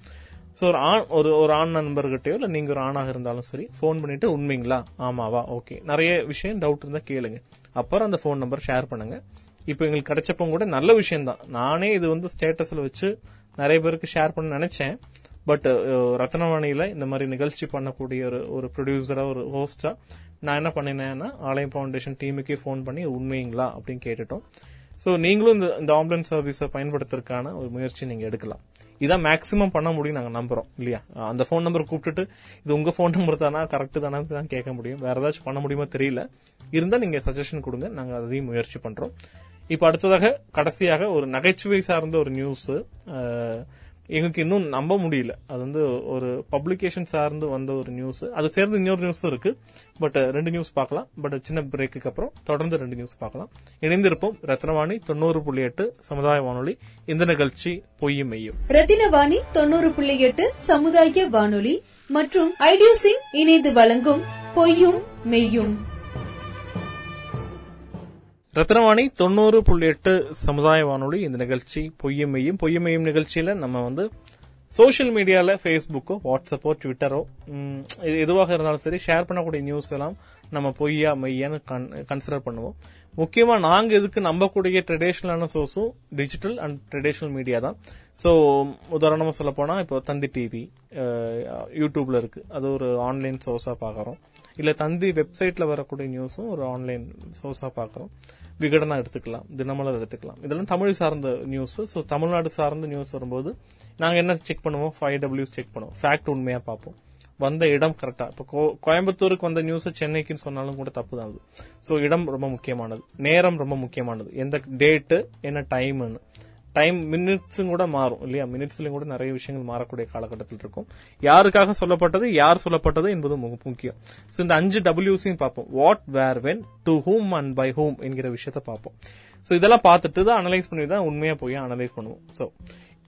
சோ ஒரு ஆண் ஒரு ஒரு ஆண் நண்பர்கிட்டயோ இல்ல நீங்க ஒரு ஆணாக இருந்தாலும் சரி ஃபோன் பண்ணிட்டு உண்மைங்களா? ஆமாவா? ஓகே நிறைய விஷயம் டவுட் இருந்தா கேளுங்க. அப்புறம் அந்த ஃபோன் நம்பர் ஷேர் பண்ணுங்க. இப்போ எங்களுக்கு கிடைச்சப்போ கூட நல்ல விஷயம் தான் நானே இது வந்து ஸ்டேட்டஸ்ல வச்சு நிறைய பேருக்கு ஷேர் பண்ண நினைச்சேன். பட் ரத்னவாணியில இந்த மாதிரி நிகழ்ச்சி பண்ணக்கூடிய ஒரு ஒரு ப்ரொடியூசரா ஒரு ஹோஸ்டா நான் என்ன பண்ணினேன்னா ஆலயம் ஃபவுண்டேஷன் டீமுக்கே ஃபோன் பண்ணி உண்மைங்களா? அப்படின்னு கேட்டுட்டோம். ஸோ நீங்களும் இந்த இந்த ஆம்புலன்ஸ் சர்வீஸை பயன்படுத்துறதுக்கான ஒரு முயற்சி நீங்கள் எடுக்கலாம். இதான் மேக்ஸிமம் பண்ண முடியும் நாங்கள் நம்புறோம் இல்லையா? அந்த ஃபோன் நம்பர் கூப்பிட்டுட்டு இது உங்கள் ஃபோன் நம்பர் தானா கரெக்டு தானே தான் கேட்க முடியும். வேற ஏதாச்சும் பண்ண முடியுமா தெரியல. இருந்தால் நீங்கள் சஜஷன் கொடுங்க நாங்கள் அதையும் முயற்சி பண்ணுறோம் இப்போ அடுத்ததாக கடைசியாக ஒரு நகைச்சுவை சார்ந்த ஒரு நியூஸ் எங்களுக்கு இன்னும் நம்ப முடியல. அது வந்து ஒரு பப்ளிகேஷன் சார்ந்து வந்த ஒரு நியூஸ் அது சேர்ந்து இன்னொரு நியூஸ் இருக்கு. பட் ரெண்டு நியூஸ் பார்க்கலாம். பட் சின்ன பிரேக்குக்கு அப்புறம் தொடர்ந்து ரெண்டு நியூஸ் பார்க்கலாம். இணைந்திருப்போம் ரத்னவாணி தொண்ணூறு புள்ளி எட்டு சமுதாய வானொலி. இந்த நிகழ்ச்சி பொய்யும் மெய்யும். ரத்தினவாணி தொண்ணூறு புள்ளி எட்டு சமுதாய வானொலி மற்றும் ஐடியூசிங் இணைந்து வழங்கும் பொய்யும் மெய்யும். ரத்னவாணி தொண்ணூறு புள்ளி எட்டு சமுதாய வானொலி. இந்த நிகழ்ச்சி பொய்யும் மெய்யும் பொய்யும் நிகழ்ச்சியில நம்ம வந்து சோஷியல் மீடியால ஃபேஸ்புக்கோ வாட்ஸ்அப்போ ட்விட்டரோ இது எதுவாக இருந்தாலும் சரி ஷேர் பண்ணக்கூடிய நியூஸ் எல்லாம் நம்ம பொய்யா மெய்யான்னு கன்சிடர் பண்ணுவோம். முக்கியமா நாங்க இதுக்கு நம்பக்கூடிய ட்ரெடிஷ்னலான சோர்ஸும் டிஜிட்டல் அண்ட் ட்ரெடிஷ்னல் மீடியா தான். ஸோ உதாரணமா சொல்ல போனா இப்போ தந்தி டிவி யூடியூப்ல இருக்கு. அது ஒரு ஆன்லைன் சோர்ஸா பாக்குறோம். இல்ல தந்தி வெப்சைட்ல வரக்கூடிய நியூஸும் ஒரு ஆன்லைன் சோர்ஸா பாக்குறோம். விகடனா எடுத்துக்கலாம் தினமலர் எடுத்துக்கலாம். இதெல்லாம் தமிழ் சார்ந்த நியூஸ் ஸோ தமிழ்நாடு சார்ந்த நியூஸ் வரும்போது நாங்கள் என்ன செக் பண்ணுவோம்? ஃபைவ் டபிள்யூஸ் செக் பண்ணுவோம். ஃபேக்ட் உண்மையா பார்ப்போம். வந்த இடம் கரெக்டா இப்போ கோ- கோயம்புத்தூருக்கு வந்த நியூஸ் சென்னைக்குன்னு சொன்னாலும் கூட தப்பு தான் அது. ஸோ இடம் ரொம்ப முக்கியமானது. நேரம் ரொம்ப முக்கியமானது. எந்த டேட்டு என்ன டைம்னு டைம் மினிட்ஸும் கூட மாறும் இல்லையா? மினிட்ஸ்லயும் கூட நிறைய விஷயங்கள் மாறக்கூடிய காலகட்டத்தில் இருக்கும். யாருக்காக சொல்லப்பட்டது யார் சொல்லப்பட்டது என்பது முக்கியம். சோ இந்த அஞ்சு டபிள்யூஸையும் பார்ப்போம். What where when to whom and by whom என்கிற விஷயத்த பார்ப்போம். சோ இதெல்லாம் பார்த்துட்டு தான் அனலைஸ் பண்ணி தான் உண்மையா போய் அனலைஸ் பண்ணுவோம். சோ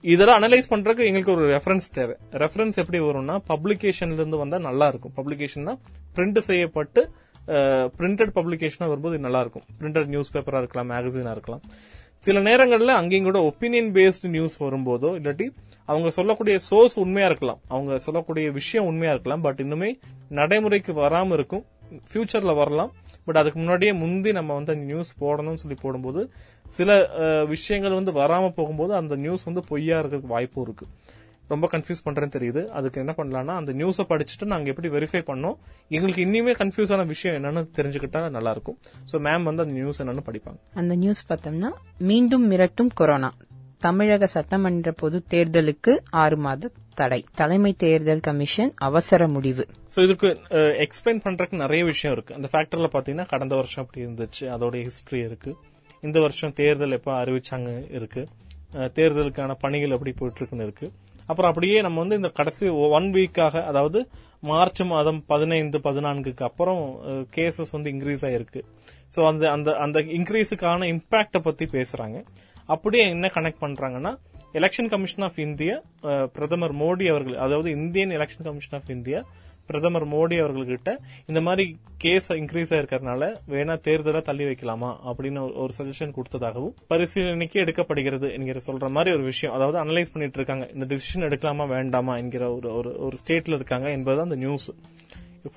இதெல்லாம் அனலைஸ் பண்றதுக்கு எங்களுக்கு ஒரு ரெஃபரன்ஸ் தேவை. ரெஃபரன்ஸ் எப்படி வரும்னா பப்ளிகேஷன்ல இருந்து வந்தா நல்லா இருக்கும். பப்ளிகேஷன்னா பிரிண்ட் செய்யப்பட்டு பிரிண்டட் பப்ளிகேஷனா வரும்போது நல்லா இருக்கும். பிரிண்டட் நியூஸ் பேப்பரா இருக்கலாம் மேகசினா இருக்கலாம். சில நேரங்களில் அங்கேயும் கூட ஒப்பீனியன் பேஸ்டு நியூஸ் வரும்போதோ இல்லாட்டி அவங்க சொல்லக்கூடிய சோர்ஸ் உண்மையா இருக்கலாம். அவங்க சொல்லக்கூடிய விஷயம் உண்மையா இருக்கலாம். பட் இன்னுமே நடைமுறைக்கு வராம இருக்கும். ஃபியூச்சர்ல வரலாம். பட் அதுக்கு முன்னாடியே முந்தி நம்ம வந்து அந்த நியூஸ் போடணும்னு சொல்லி போடும்போது சில விஷயங்கள் வந்து வராம போகும்போது அந்த நியூஸ் வந்து பொய்யா இருக்கிறதுக்கு வாய்ப்பும் இருக்கு. ரொம்ப கன்ஃபியூஸ் பண்றேன்னு தெரியுது. அதுக்கு என்ன பண்ணலாம்னா அந்த நியூஸை படிச்சுட்டு நாங்க எப்படி வெரிஃபை பண்ணோம்? எங்களுக்கு இன்னுமே கன்ஃபியூஸ் ஆன விஷயம் என்னன்னு தெரிஞ்சுக்கிட்டா நல்லா இருக்கும். சோ மேம் வந்து அந்த நியூஸ் என்னன்னு படிப்பாங்க. அந்த நியூஸ் பார்த்தோம்னா மீண்டும் மிரட்டும் கொரோனா தமிழக சட்டமன்ற பொது தேர்தலுக்கு ஆறு மாத தடை. தலைமை தேர்தல் கமிஷன் அவசர முடிவு. சோ இதுக்கு எக்ஸ்பிளைன் பண்றதுக்கு நிறைய விஷயம் இருக்கு. அந்த ஃபேக்டர்ல பாத்தீங்கன்னா கடந்த வருஷம் அப்படி இருந்துச்சு. அதோட ஹிஸ்டரி இருக்கு. இந்த வருஷம் தேர்தல் எப்ப அறிவிச்சாங்க இருக்கு. தேர்தலுக்கான பணிகள் எப்படி போயிட்டு இருக்குன்னு இருக்கு. அப்புறம் அப்படியே நம்ம வந்து இந்த கடைசி ஒன் வீக்காக அதாவது மார்ச் மாதம் பதினைந்து பதினான்குக்கு அப்புறம் கேசஸ் வந்து இன்க்ரீஸ் ஆயிருக்கு. ஸோ அந்த அந்த அந்த இன்க்ரீஸுக்கான இம்பாக்டை பத்தி பேசுறாங்க. அப்படியே என்ன கனெக்ட் பண்றாங்கன்னா எலெக்ஷன் கமிஷன் ஆஃப் இந்தியா பிரதமர் மோடி அவர்கள் அதாவது Indian election commission of India பிரதமர் மோடி அவர்கள்கிட்ட இந்த மாதிரி கேஸ் இன்க்ரீஸ் ஆயிருக்கிறதுனால வேணா தேர்தலை தள்ளி வைக்கலாமா அப்படின்னு ஒரு- ஒரு சஜஷன் கொடுத்ததாகவும் பரிசீலனைக்கு எடுக்கப்படுகிறது என்கிற சொல்ற மாதிரி ஒரு விஷயம். அதாவது அனலைஸ் பண்ணிட்டு இருக்காங்க. இந்த டிசிஷன் எடுக்கலாமா வேண்டாமா என்கிற ஒரு ஒரு ஒரு ஸ்டேட்ல இருக்காங்க என்பது அந்த நியூஸ்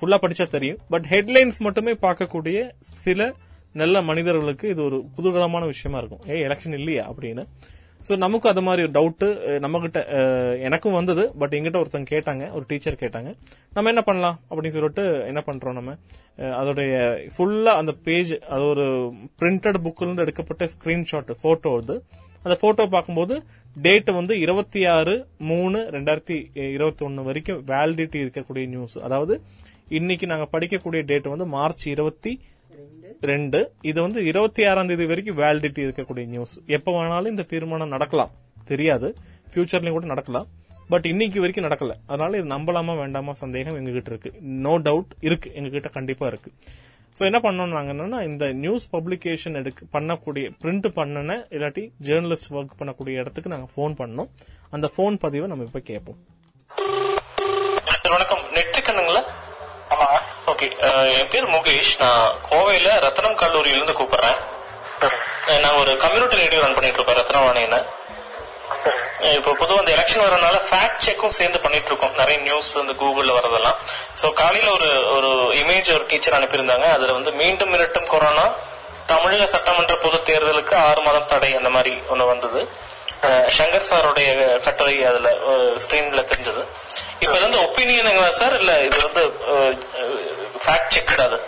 ஃபுல்லா படிச்சா தெரியும். பட் ஹெட்லைன்ஸ் மட்டுமே பார்க்கக்கூடிய சில நல்ல மனிதர்களுக்கு இது ஒரு குதூகலமான விஷயமா இருக்கும். ஏ எலெக்ஷன் இல்லையா அப்படின்னு. சோ நமக்கு அது மாதிரி ஒரு டவுட்டு நம்ம கிட்ட எனக்கும் வந்தது. பட் எங்கிட்ட ஒருத்தங்க கேட்டாங்க ஒரு டீச்சர் கேட்டாங்க. நம்ம என்ன பண்ணலாம்? அப்படின்னு சொல்லிட்டு என்ன பண்றோம் நம்ம? அதோடைய ஃபுல்லா அந்த பேஜ் அது ஒரு பிரிண்டட் புக்ல இருந்து எடுக்கப்பட்ட ஸ்கிரீன்ஷாட் போட்டோ அது. அந்த போட்டோ பார்க்கும்போது டேட் வந்து இருபத்தி ஆறு மூணு ரெண்டாயிரத்தி இருபத்தி ஒன்னு வரைக்கும் வேலிடிட்டி இருக்கக்கூடிய நியூஸ் அதாவது இன்னைக்கு நாங்க படிக்கக்கூடிய டேட் வந்து மார்ச் இருபத்தி ரெண்டு. இது வந்து இருபத்தி ஆறாம் தேதி வரைக்கும் வேலிடிட்டி இருக்கக்கூடிய நியூஸ் எப்ப வேணாலும் இந்த தீர்மானம் நடக்கலாம். தெரியாது. ஃபியூச்சர்லயும் கூட நடக்கலாம். பட் இன்னைக்கு வரைக்கும் நடக்கல. அதனால இது நம்பலாமா வேண்டாமா சந்தேகம் எங்ககிட்ட இருக்கு. நோ டவுட் இருக்கு. எங்ககிட்ட கண்டிப்பா இருக்கு. சோ என்ன பண்ணோம் நாங்க என்னன்னா இந்த நியூஸ் பப்ளிகேஷன் எடுக்க பண்ணக்கூடிய பிரிண்ட் பண்ணன இல்லாட்டி ஜேர்னலிஸ்ட் ஒர்க் பண்ணக்கூடிய இடத்துக்கு நாங்க ஃபோன் பண்ணோம். அந்த ஃபோன் பதிவை நம்ம இப்ப கேட்போம். ஓகே என் பேர் முகேஷ். நான் கோவையில ரத்னம் கல்லூரியில இருந்து கூப்பிடுறேன் நான் ஒரு கம்யூனிட்டி ரேடியோ ரன் பண்ணிட்டு இருக்கோம் ரத்னவாணின்னு இப்போ பொதுவாக இந்த எலெக்ஷன் வரனால ஃபேக்ட் செக்கும் சேர்ந்து பண்ணிட்டு இருக்கோம். நிறைய நியூஸ் வந்து கூகுள்ல வரதெல்லாம் சோ காலையில ஒரு ஒரு இமேஜ் ஒரு டீச்சர் அனுப்பியிருந்தாங்க. அதுல வந்து மீண்டும் மிரட்டும் கொரோனா தமிழக சட்டமன்ற பொது தேர்தலுக்கு ஆறு மாதம் தடை அந்த மாதிரி ஒண்ணு வந்தது. சங்கர் சாருடைய கட்டுரை அதுல ஸ்கிரீன்ல தெரிஞ்சது. இப்ப வந்து ஒப்பீனியனுங்களா சார்? இல்ல இது வந்து ஃபேக்ட் செக் அது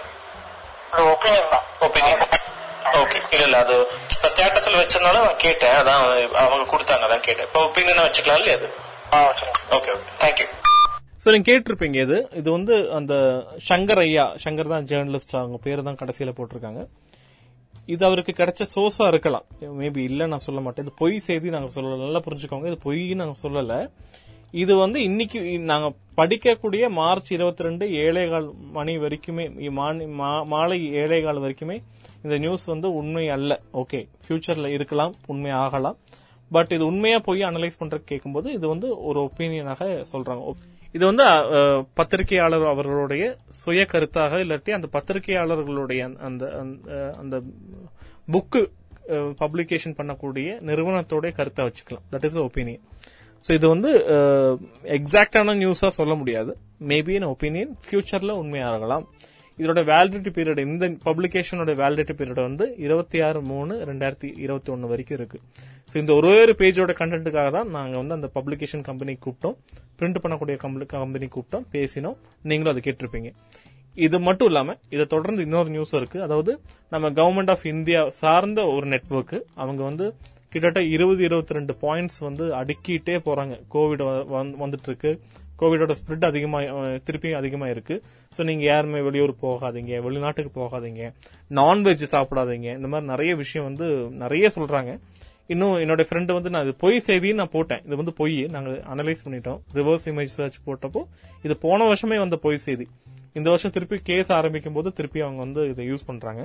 ஒப்பீனியன் தான். ஒப்பீனியன் ஓகே இல்ல இல்ல அது ஸ்டேட்டஸ்ல வச்சதுனால நான் கேட்டேன். அதான் அவங்க கொடுத்தாங்க அதான் கேட்டேன். இப்போ ஒப்பீனியனா வச்சுக்கலாம் இல்லையா அது? ஆ சரி ஓகே ஓகே தேங்க்யூ ஸோ நீங்க கேட்டிருப்பீங்க இது. இது வந்து அந்த சங்கர் ஐயா சங்கர் தான் ஜேர்னலிஸ்ட் அவங்க பேரு தான் கடைசியில போட்டிருக்காங்க. இது அவருக்கு கிடைச்ச சோர்ஸா இருக்கலாம். மேபி இல்ல நான் சொல்ல மாட்டேன். இது பொய் செய்தி நாங்க சொல்லல. நல்லா புரிஞ்சுக்கோங்க. இது பொய் நாங்க சொல்லல. இது வந்து இன்னைக்கு நாங்க படிக்கக்கூடிய மார்ச் இருபத்தி ரெண்டு ஏழேகால் மணி வரைக்குமே மானி- மா- மாலை ஏழேகால் வரைக்குமே இந்த நியூஸ் வந்து உண்மை அல்ல. ஓகே ஃபியூச்சர்ல இருக்கலாம் உண்மை ஆகலாம். பட் இது உண்மையா போய் அனலைஸ் பண்றதுக்கு கேட்கும்போது இது வந்து ஒரு ஒப்பீனியனாக சொல்றாங்க. இது வந்து பத்திரிகையாளர் அவர்களுடைய சுய கருத்தாக இல்லாட்டி அந்த பத்திரிகையாளர்களுடைய அந்த அந்த- அந்த புக்கு பப்ளிகேஷன் பண்ணக்கூடிய நிறுவனத்தோடைய கருத்தை வச்சுக்கலாம். தட் இஸ் ஒப்பீனியன் ஸோ இது வந்து எக்ஸாக்டான நியூஸா சொல்ல முடியாது. மேபி என் ஒப்பீனியன் ஃபியூச்சர்ல உண்மையாகலாம். இதோட வேலிடிட்டி பீரியட் இந்த பப்ளிகேஷனோட வேலிடிட்டி பீரியட் வந்து இருபத்தி ஆறு மூணு ரெண்டாயிரத்தி இருபத்தி ஒன்று வரைக்கும் இருக்கு. ஸோ இந்த ஒரே ஒரு பேஜோட கண்டென்ட்டுக்காக தான் நாங்கள் வந்து அந்த பப்ளிகேஷன் கம்பெனி கூப்பிட்டோம். பிரிண்ட் பண்ணக்கூடிய கம்பெனி கூப்பிட்டோம். பேசினோம். நீங்களும் அதை கேட்டிருப்பீங்க. இது மட்டும் இல்லாம இதை தொடர்ந்து இன்னொரு நியூஸ் இருக்கு. அதாவது நம்ம கவர்மெண்ட் ஆஃப் இந்தியா சார்ந்த ஒரு நெட்ஒர்க் அவங்க வந்து கிட்டத்தட்ட இருபது இருபத்தி ரெண்டு பாயிண்ட்ஸ் வந்து அடுக்கிட்டே போறாங்க. கோவிட் வந்துட்டு இருக்கு கோவிடோட ஸ்ப்ரெட் அதிகமா திருப்பியும் அதிகமா இருக்கு. ஸோ நீங்க யாருமே வெளியூர் போகாதீங்க வெளிநாட்டுக்கு போகாதீங்க நான்வெஜ் சாப்பிடாதீங்க. இந்த மாதிரி நிறைய விஷயம் வந்து நிறைய சொல்றாங்க. இன்னும் என்னோட ஃப்ரெண்டு வந்து நான் இது பொய் செய்தின்னு நான் போட்டேன். இது வந்து பொய். நாங்கள் அனலைஸ் பண்ணிட்டோம். ரிவர்ஸ் இமேஜ் சர்ச் போட்டப்போ இது போன வருஷமே வந்த பொய் செய்தி. இந்த வருஷம் திருப்பி கேஸ் ஆரம்பிக்கும் போது திருப்பி அவங்க வந்து இதை யூஸ் பண்றாங்க.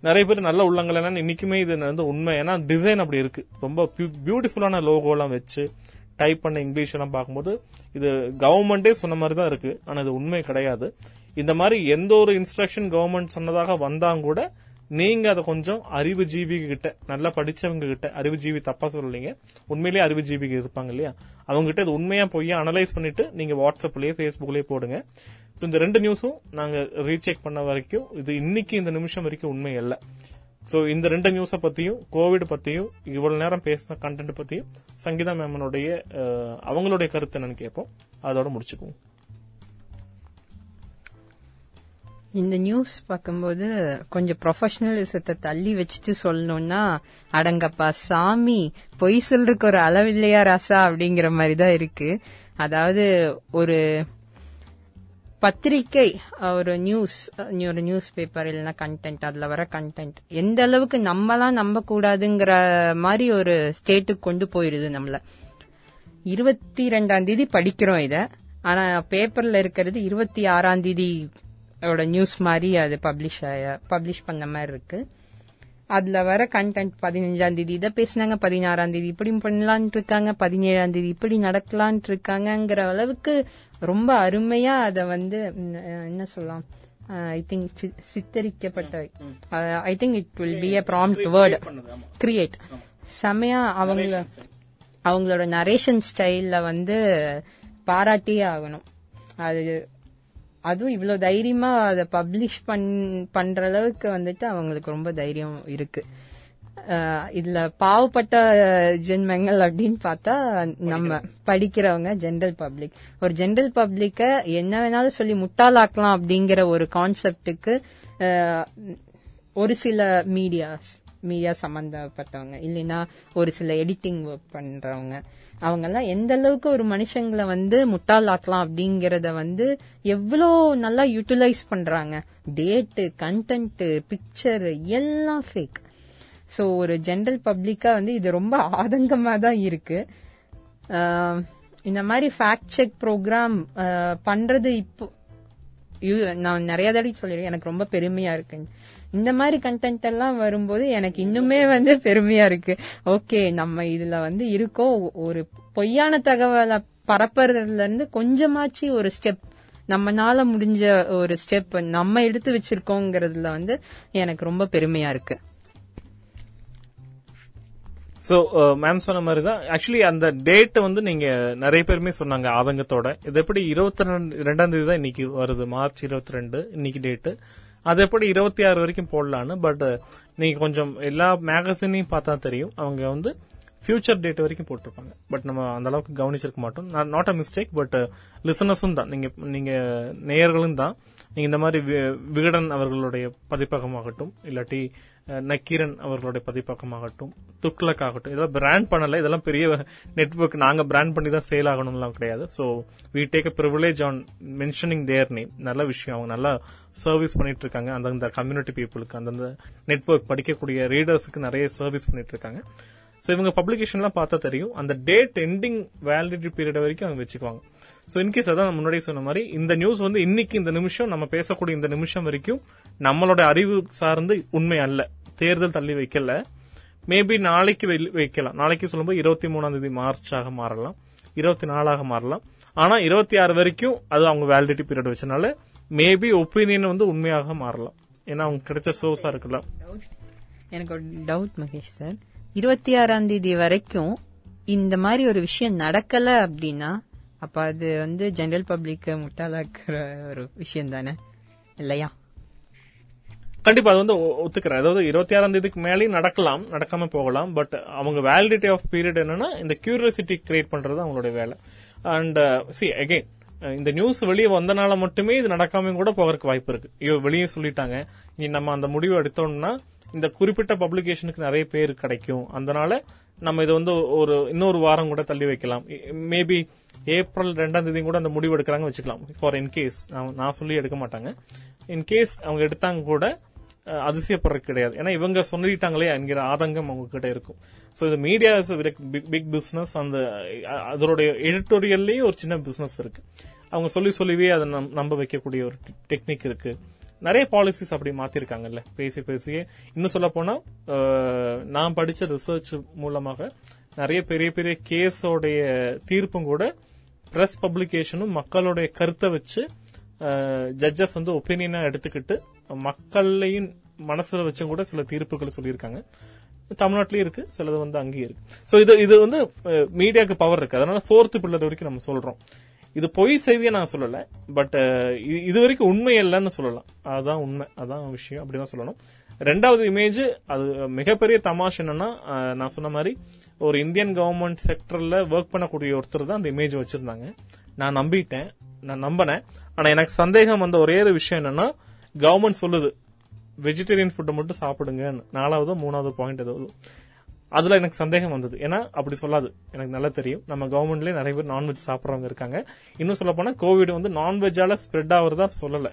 நிறைய பேர் நல்ல உள்ளங்கள் என்னன்னு இன்னைக்குமே இது வந்து உண்மை. ஏன்னா டிசைன் அப்படி இருக்கு. ரொம்ப பியூட்டிஃபுல்லான லோகோலாம் வச்சு டைப் பண்ண இங்கிலீஷ் எல்லாம் பார்க்கும்போது இது கவர்மெண்டே சொன்ன மாதிரி தான் இருக்கு. ஆனா இது உண்மை கிடையாது. இந்த மாதிரி எந்த ஒரு இன்ஸ்ட்ரக்ஷன் கவர்மெண்ட் சொன்னதாக வந்தாங்க கூட நீங்க அதை கொஞ்சம் அறிவுஜீவி கிட்ட நல்லா படிச்சவங்க கிட்ட அறிவுஜீவி தப்பா சொல்லலீங்க. உண்மையிலேயே அறிவு ஜீவிக்கு இருப்பாங்க இல்லையா? அவங்க கிட்ட இது உண்மையா போய் அனலைஸ் பண்ணிட்டு நீங்க வாட்ஸ்அப்லயே பேஸ்புக்லயே போடுங்க. ஸோ இந்த ரெண்டு நியூஸும் நாங்க ரீசெக் பண்ண வரைக்கும் இது இன்னைக்கு இந்த நிமிஷம் வரைக்கும் உண்மை இல்ல சோ இந்த ரெண்டு நியூஸ பத்தியும் கோவிட் பத்தியும் இவ்வளவு நேரம் பேசின கண்டென்ட் பத்தியும் சங்கீதா மேமனுடைய அவங்களுடைய கருத்து என்னன்னு கேட்போம். அதோட முடிச்சுக்குவோம். இந்த நியூஸ் பார்க்கும்போது கொஞ்சம் ப்ரொஃபஷனலிசத்தை தள்ளி வச்சுட்டு சொல்லணும்னா அடங்கப்பா சாமி பொய் சொல்றதுக்கு ஒரு அளவில்லையா ராசா அப்படிங்கிற மாதிரி தான் இருக்கு. அதாவது ஒரு பத்திரிக்கை ஒரு நியூஸ் ஒரு நியூஸ் பேப்பர் இல்லைன்னா கண்டென்ட் அதுல வர கண்டென்ட் எந்த அளவுக்கு நம்மலாம் நம்ப கூடாதுங்கிற மாதிரி ஒரு ஸ்டேட்டுக்கு கொண்டு போயிருது நம்மள. இருபத்தி ரெண்டாம் தேதி படிக்கிறோம் இத. ஆனா பேப்பர்ல இருக்கிறது இருபத்தி ஆறாம் தேதி ஓட நியூஸ் மாதிரி அது பப்ளிஷ் பப்ளிஷ் பண்ண மாதிரி இருக்கு. அதுல வர கண்டென்ட் பதினஞ்சாம் தேதி இதை பேசினாங்க பதினாறாம் தேதி இப்படி பண்ணலான் இருக்காங்க பதினேழாம் தேதி இப்படி நடக்கலான் இருக்காங்கங்கிற அளவுக்கு ரொம்ப அருமையா அத வந்து என்ன சொல்லலாம் I think சித்தரிக்கப்பட்ட I think it will be a prompt word create செமையா அவங்கள அவங்களோட நரேஷன் ஸ்டைல்ல வந்து பாராட்டியே ஆகணும். அது அதுவும் இவ்வளவு தைரியமா அதை பப்ளிஷ் பண் பண்ற அளவுக்கு வந்துட்டு அவங்களுக்கு ரொம்ப தைரியம் இருக்கு. இதுல பாவப்பட்ட ஜென்மங்கள் அப்படின்னு பார்த்தா நம்ம படிக்கிறவங்க. ஜெனரல் பப்ளிக் ஒரு ஜெனரல் பப்ளிக்க என்ன வேணாலும் சொல்லி முட்டாளாக்கலாம் அப்படிங்கிற ஒரு கான்செப்டுக்கு ஒரு சில மீடியாஸ் மீடியா சம்பந்தப்பட்டவங்க இல்லைன்னா ஒரு சில எடிட்டிங் ஒர்க் பண்றவங்க அவங்க எல்லாம் எந்த அளவுக்கு ஒரு மனுஷங்களை வந்து முட்டாளாக்கலாம் அப்படிங்கறத வந்து எவ்வளோ நல்லா யூட்டிலைஸ் பண்றாங்க. டேட்டு கண்டென்ட்டு பிக்சர் எல்லாம் ஃபேக் ஸோ ஒரு ஜென்ரல் பப்ளிக்கா வந்து இது ரொம்ப ஆதங்கமா தான் இருக்கு இந்த மாதிரி ஃபேக்ட் செக் ப்ரோக்ராம் பண்றது இப்போ நான் நிறைய தடவை சொல்லிடுறேன் எனக்கு ரொம்ப பெருமையா இருக்கு. இந்த மாதிரி கண்டென்ட் எல்லாம் வரும்போது எனக்கு இன்னுமே வந்து பெருமையா இருக்கு. ஓகே நம்ம இதுல வந்து இருக்கோம். ஒரு பொய்யான தகவலை பரப்புறதுல இருந்து கொஞ்சமாச்சு ஒரு ஸ்டெப் நம்மனால முடிஞ்ச ஒரு ஸ்டெப் நம்ம எடுத்து வச்சிருக்கோங்கிறதுல வந்து எனக்கு ரொம்ப பெருமையா இருக்கு. சோ மேம் uh, சொன்ன மாதிரி தான் ஆக்சுவலி அந்த டேட்டை வந்து நீங்க நிறைய பேருமே சொன்னாங்க ஆதங்கத்தோட. இது எப்படி இருபத்தி ரெண்டாம் தேதி தான் இன்னைக்கு வருது? மார்ச் இருபத்தி ரெண்டு இன்னைக்கு டேட்டு அது எப்படி இருபத்தி ஆறு வரைக்கும் போடலான்னு பட் uh, நீங்க கொஞ்சம் எல்லா மேகசினையும் பார்த்தா தெரியும். அவங்க வந்து ஃபியூச்சர் டேட் வரைக்கும் போட்டிருப்பாங்க. பட் நம்ம அந்த அளவுக்கு கவனிச்சிருக்க மாட்டோம். நாட் அ மிஸ்டேக் பட் லிசனர்ஸும் தான். நீங்க நீங்க நேயர்களும் தான். நீங்க இந்த மாதிரி வி- விகடன் அவர்களுடைய பதிப்பகமாகட்டும் இல்லாட்டி நக்கீரன் அவர்களுடைய பதிப்பக்கமாகட்டும் துக்ளக் ஆகட்டும் இதெல்லாம் பிராண்ட் பண்ணல இதெல்லாம் பெரிய நெட்வொர்க் நாங்க பிராண்ட் பண்ணி தான் சேல் ஆகணும்லாம் கிடையாது. So we take a privilege on mentioning their name நல்ல விஷயம். அவங்க நல்லா சர்வீஸ் பண்ணிட்டு இருக்காங்க அந்தந்த கம்யூனிட்டி பீப்புளுக்கு அந்தந்த நெட்வொர்க் படிக்கக்கூடிய ரீடர்ஸுக்கு நிறைய சர்வீஸ் பண்ணிட்டு இருக்காங்க ஸோ இவங்க பப்ளிகேஷன்லாம் பார்த்தா தெரியும். அந்த டேட் எண்டிங் வேலிடிட்டி பீரியட் வரைக்கும் அவங்க வச்சுக்குவாங்க. ஸோ இன்கேஸ் அதான் நம்ம முன்னாடியே சொன்ன மாதிரி இந்த நியூஸ் வந்து இன்னைக்கு இந்த நிமிஷம் நம்ம பேசக்கூடிய இந்த நிமிஷம் வரைக்கும் நம்மளோட அறிவு சார்ந்து உண்மை அல்ல. தேர்தல் தள்ளி வைக்கல. மேபி நாளைக்கு வெ- வைக்கலாம். நாளைக்கு சொல்லும்போது இருபத்தி மூணாம் தேதி மார்ச்சாக மாறலாம். இருபத்தி நாலாக மாறலாம். ஆனா இருபத்தி ஆறு வரைக்கும் அது அவங்க வேலிடிட்டி பீரியட் வச்சனால மேபி ஒப்பீனியன் வந்து உண்மையாக மாறலாம். ஏன்னா அவங்க கிடைச்ச சோர்ஸா இருக்கலாம். எனக்கு ஒரு டவுட் மகேஷ் சார் இருபத்தி ஆறாம் தேதி வரைக்கும் இந்த மாதிரி ஒரு விஷயம் நடக்கல அப்படின்னா அப்ப அது வந்து ஜெனரல் பப்ளிக் முட்டாளாக்குற ஒரு விஷயம் தானே? இல்லையா? கண்டிப்பா அது வந்து ஒத்துக்கிறேன். அதாவது இருபத்தி ஆறாம் தேதிக்கு மேலேயும் நடக்கலாம் நடக்காம போகலாம் பட் அவங்க வேலிடிட்டி ஆஃப் பீரியட் என்னன்னா இந்த கியூரியாசிட்டி கிரியேட் பண்றது அவங்களுடைய வேலை. அண்ட் சி அகெயின் இந்த நியூஸ் வெளியே வந்தனால மட்டுமே இது நடக்காம கூட போகிறதுக்கு வாய்ப்பு இருக்கு. ஐயோ வெளியே சொல்லிட்டாங்க. இனி நம்ம அந்த முடிவு எடுத்தோம்னா இந்த குறிப்பிட்ட பப்ளிகேஷனுக்கு நிறைய பேர் கிடைக்கும். அதனால நம்ம இதை வந்து ஒரு இன்னொரு வாரம் கூட தள்ளி வைக்கலாம். மேபி ஏப்ரல் ரெண்டாம் தேதி கூட அந்த முடிவு எடுக்கிறாங்க வச்சுக்கலாம். ஃபார் இன்கேஸ் நான் சொல்லி எடுக்க மாட்டாங்க. இன்கேஸ் அவங்க எடுத்தாங்க கூட அதிசயப்படுறது கிடையாது. ஏன்னா இவங்க சொல்லிட்டாங்களே என்கிற ஆதங்கம் அவங்க கிட்ட இருக்கும். ஸோ இது மீடியா பிக் பிஸ்னஸ் அந்த அதனுடைய எடிட்டோரியல்லையும் ஒரு சின்ன பிஸ்னஸ் இருக்கு. அவங்க சொல்லி சொல்லிவே அதை நம்- நம்ப வைக்கக்கூடிய ஒரு டெக்னிக் இருக்கு. நிறைய பாலிசிஸ் அப்படி மாத்திருக்காங்கல்ல. பேசி பேசியே. இன்னும் சொல்ல போனா நான் படிச்ச ரிசர்ச் மூலமாக நிறைய பெரிய பெரிய கேஸோடைய தீர்ப்பும் கூட பிரஸ் பப்ளிகேஷனும் மக்களுடைய கருத்தை வச்சு ஜட்ஜஸ் வந்து ஒப்பீனியனா எடுத்துக்கிட்டு மக்களையும் மனசுல வச்சும் கூட சில தீர்ப்புகள் சொல்லியிருக்காங்க. தமிழ்நாட்டிலயும் இருக்கு சிலது வந்து அங்கேயும் இருக்கு. சோ இது இது வந்து மீடியாவுக்கு பவர் இருக்கு. அதனால ஃபோர்த் பில்லர் வரைக்கும் நம்ம சொல்றோம். இது பொய் செய்தியை நான் சொல்லல பட் இது வரைக்கும் உண்மை இல்லைன்னு சொல்லலாம். அதுதான் உண்மை அதான் விஷயம் அப்படிதான் சொல்லணும். ரெண்டாவது இமேஜ் அது மிகப்பெரிய தமாஷ் என்னன்னா நான் சொன்ன மாதிரி ஒரு இந்தியன் கவர்மெண்ட் செக்டர்ல ஒர்க் பண்ணக்கூடிய ஒருத்தர் தான் அந்த இமேஜ் வச்சிருந்தாங்க. நான் நம்பிட்டேன் நான் நம்பினேன். ஆனா எனக்கு சந்தேகம் வந்த ஒரே ஒரு விஷயம் என்னன்னா கவர்மெண்ட் சொல்லுது. வெஜிடேரியன் ஃபுட்டை மட்டும் சாப்பிடுங்கன்னு. நாலாவதோ மூணாவது பாயிண்ட் ஏதாவது அதுல எனக்கு சந்தேகம் வந்தது. ஏன்னா அப்படி சொல்லாது. எனக்கு நல்லா தெரியும். நம்ம கவர்மெண்ட்லயே நிறைய பேர் நான்வெஜ் சாப்பிட்றவங்க இருக்காங்க. இன்னும் சொல்ல போனா கோவிட் வந்து நான்வெஜ்ஜால ஸ்ப்ரெட் ஆகுறதா சொல்லல.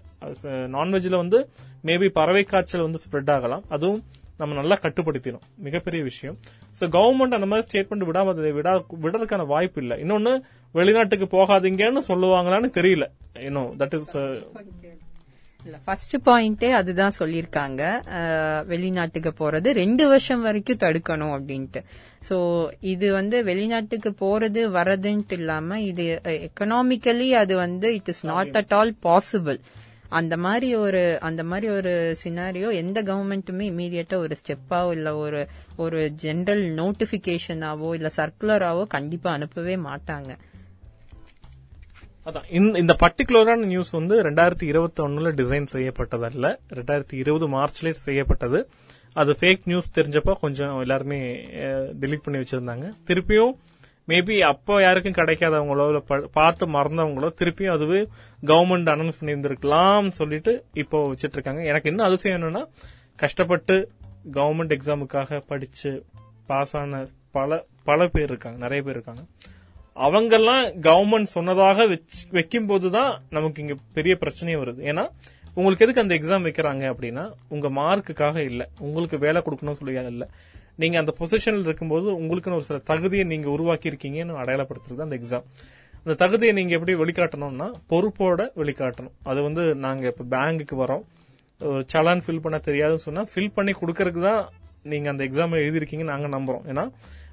நான்வெஜ்ல வந்து மேபி பறவை காய்ச்சல் வந்து ஸ்ப்ரெட் ஆகலாம். அதுவும் நம்ம நல்லா கட்டுப்படுத்தினோம் மிகப்பெரிய விஷயம். சோ கவர்மெண்ட் அந்த மாதிரி ஸ்டேட்மெண்ட் விடாம அதை விடா விடறதுக்கான வாய்ப்பு இல்லை. இன்னொன்னு வெளிநாட்டுக்கு போகாதீங்கன்னு சொல்லுவாங்களான்னு தெரியல. இன்னும் தட் இஸ் இல்ல ஃபர்ஸ்ட் பாயிண்டே அதுதான் சொல்லியிருக்காங்க. வெளிநாட்டுக்கு போறது ரெண்டு வருஷம் வரைக்கும் தடுக்கணும் அப்படின்ட்டு. ஸோ இது வந்து வெளிநாட்டுக்கு போறது வரதுன்ட்டு இல்லாம இது எக்கனாமிக்கலி அது வந்து it is not at all possible அந்த மாதிரி ஒரு அந்த மாதிரி ஒரு சினாரியோ எந்த கவர்மெண்ட்டுமே இமீடியட்டா ஒரு ஸ்டெப்பாவோ இல்ல ஒரு ஒரு ஜென்ரல் நோட்டிபிகேஷனாவோ இல்ல சர்க்குலராவோ கண்டிப்பா அனுப்பவே மாட்டாங்க. அதான் இந்த- இந்த பர்டிகுலரான நியூஸ் வந்து ரெண்டாயிரத்தி இருபத்தி ஒண்ணுல டிசைன் செய்யப்பட்டதல்ல. ரெண்டாயிரத்தி இருபது மார்ச்ல செய்யப்பட்டது. அது ஃபேக் நியூஸ் தெரிஞ்சப்ப கொஞ்சம் எல்லாருமே டிலீட் பண்ணி வச்சிருந்தாங்க. திருப்பியும் மேபி அப்போ யாருக்கும் கிடைக்காதவங்களோ இல்ல ப- பார்த்து மறந்தவங்களோ திருப்பியும் அதுவே கவர்மெண்ட் அனௌன்ஸ் பண்ணியிருந்திருக்கலாம் சொல்லிட்டு இப்போ வச்சிட்டு இருக்காங்க எனக்கு இன்னும் அதிசயம் என்னன்னா கஷ்டப்பட்டு கவர்மெண்ட் எக்ஸாமுக்காக படிச்சு பாஸ் ஆன பல பல பேர் இருக்காங்க நிறைய பேர் இருக்காங்க. அவங்கெல்லாம் கவர்மெண்ட் சொன்னதாக வைக்கும் போதுதான் நமக்கு இங்க பெரிய பிரச்சனையே வருது. ஏன்னா உங்களுக்கு எதுக்கு அந்த எக்ஸாம் வைக்கிறாங்க அப்படின்னா உங்க மார்க்குக்காக இல்ல. உங்களுக்கு வேலை கொடுக்கணும்னு சொல்லி இல்ல. நீங்க அந்த பொசிஷன்ல இருக்கும்போது உங்களுக்குன்னு ஒரு சில தகுதியை நீங்க உருவாக்கி இருக்கீங்கன்னு அடையாளப்படுத்துறது அந்த எக்ஸாம் அந்த தகுதியை நீங்க எப்படி வெளிக்காட்டணும்னா பொறுப்போட வெளிக்காட்டணும். அது வந்து நாங்க இப்ப பேங்குக்கு வரோம் சலான் ஃபில் பண்ண தெரியாதுன்னு சொன்னா ஃபில் பண்ணி கொடுக்கறதுக்கு தான் நீங்க அந்த எக்ஸாம் எழுதிருக்கீங்கன்னு நாங்க நம்புறோம். ஏன்னா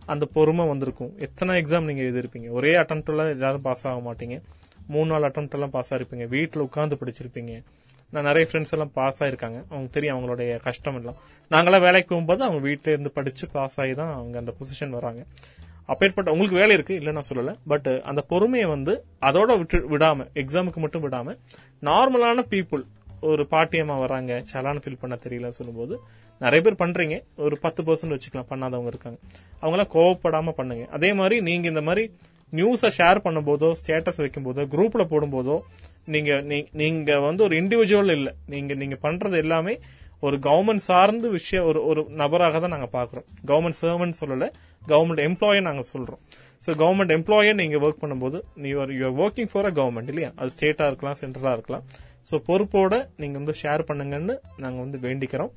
அந்த பொறுமை வந்திருக்கும். எத்தனை எக்ஸாம் நீங்க எழுதிருப்பீங்க ஒரே அட்டம்ப்ட்ல எல்லாரும் பாஸ் ஆக மாட்டீங்க. மூணு நாள் அட்டம் எல்லாம் பாஸ் ஆயிருப்பீங்க வீட்டில் உட்காந்து படிச்சிருப்பீங்க. நான் நிறைய ஃப்ரெண்ட்ஸ் எல்லாம் பாஸ் ஆயிருக்காங்க. அவங்க தெரியும் அவங்களுடைய கஷ்டம் எல்லாம். நாங்களாம் வேலைக்கு போகும்போது அவங்க வீட்டில இருந்து படிச்சு பாஸ் ஆகி தான் அவங்க அந்த பொசிஷன் வராங்க. அப்பேற்பட்ட உங்களுக்கு வேலை இருக்கு? இல்ல நான் சொல்லல. பட் அந்த பொறுமையை வந்து அதோட விட்டு விடாம எக்ஸாமுக்கு மட்டும் விடாம நார்மலான பீப்புள் ஒரு பாட்டியம்மா வராங்க. சலான் ஃபில் பண்ண தெரியல சொல்லும்போது நிறைய பேர் பண்றீங்க. ஒரு பத்து பர்சன்ட் வச்சுக்கலாம் பண்ணாதவங்க இருக்காங்க. அவங்களாம் கோவப்படாம பண்ணுங்க. அதே மாதிரி நீங்க இந்த மாதிரி நியூஸை ஷேர் பண்ணும்போதோ ஸ்டேட்டஸ் வைக்கும் போதோ குரூப்ல போடும்போதோ நீங்க நீ- நீங்க வந்து ஒரு இண்டிவிஜுவல் இல்ல. நீங்க நீங்க பண்றது எல்லாமே ஒரு கவர்மெண்ட் சார்ந்து விஷயம் ஒரு ஒரு நபராக தான் நாங்க பாக்குறோம். கவர்மெண்ட் சர்வன்ட் சொல்லல கவர்மெண்ட் எம்ப்ளாயை நாங்க சொல்றோம். சோ கவர்மெண்ட் எம்ப்ளாயை நீங்க ஒர்க் பண்ணும்போது நீ you are working for a government இல்லையா? அது ஸ்டேட்டா இருக்கலாம் சென்ட்ரலா இருக்கலாம். சோ பொறுப்போட நீங்க வந்து ஷேர் பண்ணுங்கன்னு நாங்க வந்து வேண்டிக்கிறோம்.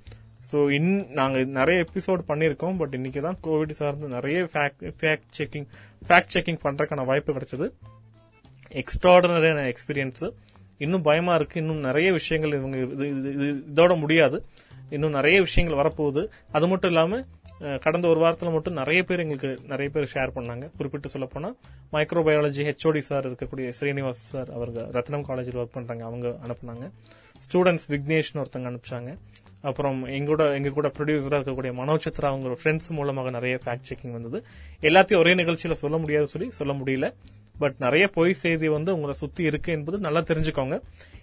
ஸோ இன் நாங்கள் நிறைய எபிசோட் பண்ணியிருக்கோம் பட் இன்னைக்கு தான் கோவிட் சார்ந்து நிறைய ஃபேக்ட் செக்கிங் ஃபேக்ட் செக்கிங் பண்ணுறதுக்கான வாய்ப்பு கிடைச்சது. எக்ஸ்ட்ராடனரியான எக்ஸ்பீரியன்ஸு இன்னும் பயமாக இருக்குது இன்னும் நிறைய விஷயங்கள் இவங்க இது- இது- இது- இதோட முடியாது. இன்னும் நிறைய விஷயங்கள் வரப்போகுது. அது மட்டும் இல்லாமல் கடந்த ஒரு வாரத்தில் மட்டும் நிறைய பேர் எங்களுக்கு நிறைய பேர் ஷேர் பண்ணாங்க. குறிப்பிட்டு சொல்லப்போனால் மைக்ரோபயாலஜி ஹெச்ஓடி சார் இருக்கக்கூடிய ஸ்ரீனிவாஸ் சார் அவர்கள் ரத்னம் காலேஜில் ஒர்க் பண்ணுறாங்க அவங்க அனுப்புனாங்க. ஸ்டூடெண்ட்ஸ் விக்னேஷ்னு ஒருத்தங்க அனுப்பிச்சாங்க. அப்புறம் எங்கூட எங்க கூட ப்ரொடியூசரா இருக்கக்கூடிய மனோஜ் சித்ரா அவங்க ஃப்ரெண்ட்ஸ் மூலமாக நிறைய ஃபேக்ட் செக்கிங் வந்தது. எல்லாத்தையும் ஒரே நிகழ்ச்சியில சொல்ல முடியாது சொல்லி சொல்ல முடியல. பட் நிறைய பொய் செய்தி வந்து உங்களை சுத்தி இருக்கு என்பது நல்லா தெரிஞ்சுக்கோங்க.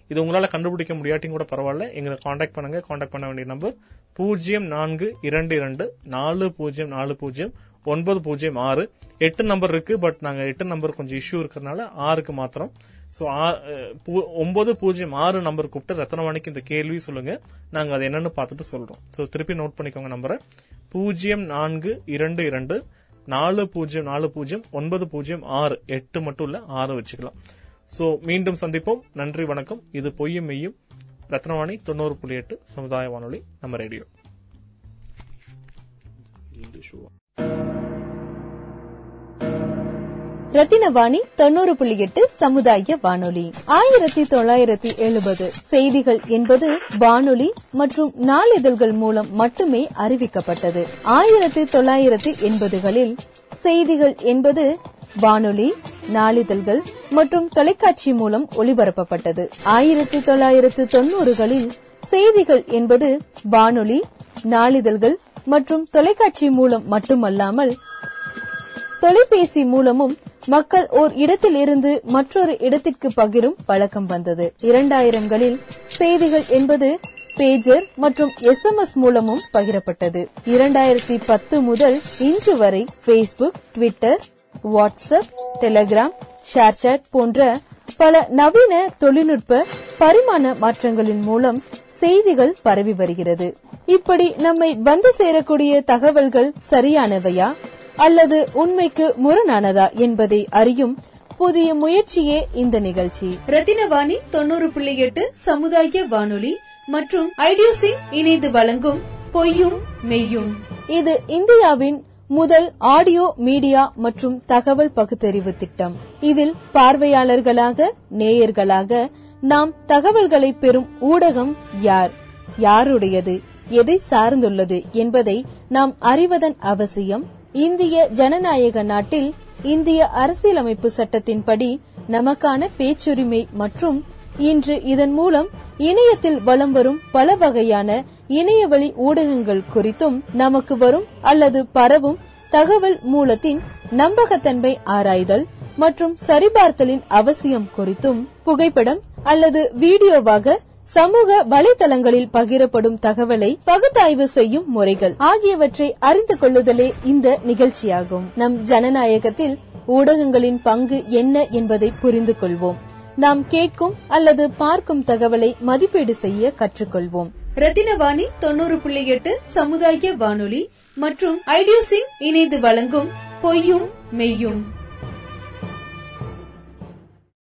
இது உங்களால கண்டுபிடிக்க முடியாட்டியும் கூட பரவாயில்ல. எங்களை காண்டாக்ட் பண்ணுங்க. காண்டாக்ட் பண்ண வேண்டிய நம்பர் பூஜ்ஜியம் நான்கு இரண்டு இரண்டு நாலு பூஜ்ஜியம் நாலு பூஜ்ஜியம் ஒன்பது பூஜ்ஜியம் ஆறு. எட்டு நம்பர் இருக்கு பட் நாங்க எட்டு நம்பர் கொஞ்சம் இஷ்யூ இருக்கிறதுனால ஆறுக்கு மாத்திரம். சோ ஒன்பது பூஜ்ஜியம் ஆறு நம்பர் கூப்பிட்டு ரத்னவாணிக்கு இந்த கேள்வி சொல்லுங்க. நாங்க அது என்னன்னு பார்த்துட்டு சொல்றோம். சோ திருப்பி நோட் பண்ணிக்கோங்க நம்பரை பூஜ்ஜியம் நான்கு இரண்டு இரண்டு நாலு பூஜ்ஜியம் நாலு பூஜ்ஜியம் ஒன்பது பூஜ்ஜியம் ஆறு எட்டு மட்டும் இல்ல ஆறு வச்சுக்கலாம். சோ மீண்டும் சந்திப்போம். நன்றி வணக்கம். இது பொய்யும் மெய்யும். ரத்னவாணி தொண்ணூறு புள்ளி எட்டு சமுதாய வானொலி நம்ம ரேடியோ. ரத்தினவாணி தொண்ணூறு புள்ளி எட்டு சமுதாய வானொலி. ஆயிரத்தி தொள்ளாயிரத்தி எழுபது செய்திகள் என்பது வானொலி மற்றும் நாளிதழ்கள் மூலம் மட்டுமே அறிவிக்கப்பட்டது. ஆயிரத்தி தொள்ளாயிரத்தி எண்பதுகளில் செய்திகள் என்பது வானொலி நாளிதழ்கள் மற்றும் தொலைக்காட்சி மூலம் ஒளிபரப்பப்பட்டது. ஆயிரத்தி தொள்ளாயிரத்து தொண்ணூறுகளில் செய்திகள் என்பது வானொலி நாளிதழ்கள் மற்றும் தொலைக்காட்சி மூலம் மட்டுமல்லாமல் தொலைபேசி மூலமும் மக்கள் ஓர் இடத்தில் இருந்து மற்றொரு இடத்திற்கு பகிரும் பழக்கம் வந்தது. இரண்டாயிரங்களில் செய்திகள் என்பது பேஜர் மற்றும் எஸ் எம்எஸ் மூலமும் பகிரப்பட்டது. இரண்டாயிரத்தி பத்து முதல் இன்று வரை Facebook Twitter WhatsApp Telegram ShareChat போன்ற பல நவீன தொழில்நுட்ப பரிமாண மாற்றங்களின் மூலம் செய்திகள் பரவி வருகிறது. இப்படி நம்மை வந்து சேரக்கூடிய தகவல்கள் சரியானவையா? அல்லது உண்மைக்கு முரணானதா என்பதை அறியும் புதிய முயற்சியே இந்த நிகழ்ச்சி. ரத்தினவாணி தொண்ணூறு புள்ளி எட்டு சமுதாய வானொலி மற்றும் ஐடியூசிங் இணைந்து வழங்கும் பொய்யும் மெய்யும். இது இந்தியாவின் முதல் ஆடியோ மீடியா மற்றும் தகவல் பகுத்தறிவு திட்டம். இதில் பார்வையாளர்களாக நேயர்களாக நாம் தகவல்களை பெறும் ஊடகம் யார்? யாருடையது? எதை சார்ந்துள்ளது என்பதை நாம் அறிவதன் அவசியம் இந்திய ஜனநாயக நாட்டில் இந்திய அரசியலமைப்பு சட்டத்தின்படி நமக்கான பேச்சுரிமை மற்றும் இன்று இதன் மூலம் இணையத்தில் வலம் வரும் பல வகையான இணையவழி ஊடகங்கள் குறித்தும் நமக்கு வரும் அல்லது பரவும் தகவல் மூலத்தின் நம்பகத்தன்மை ஆராய்தல் மற்றும் சரிபார்த்தலின் அவசியம் குறித்தும் புகைப்படம் அல்லது வீடியோவாக சமூக வலைதளங்களில் பகிரப்படும் தகவலை பகுத்தாய்வு செய்யும் முறைகள் ஆகியவற்றை அறிந்து கொள்ளுதலே இந்த நிகழ்ச்சியாகும். நம் ஜனநாயகத்தில் ஊடகங்களின் பங்கு என்ன என்பதை புரிந்து கொள்வோம். நாம் கேட்கும் அல்லது பார்க்கும் தகவலை மதிப்பீடு செய்ய கற்றுக்கொள்வோம். ரத்தினவாணி தொண்ணூறு புள்ளி எட்டு சமுதாய வானொலி மற்றும் ஐடியூசிங் இணைந்து வழங்கும் பொய்யும் மெய்யும்.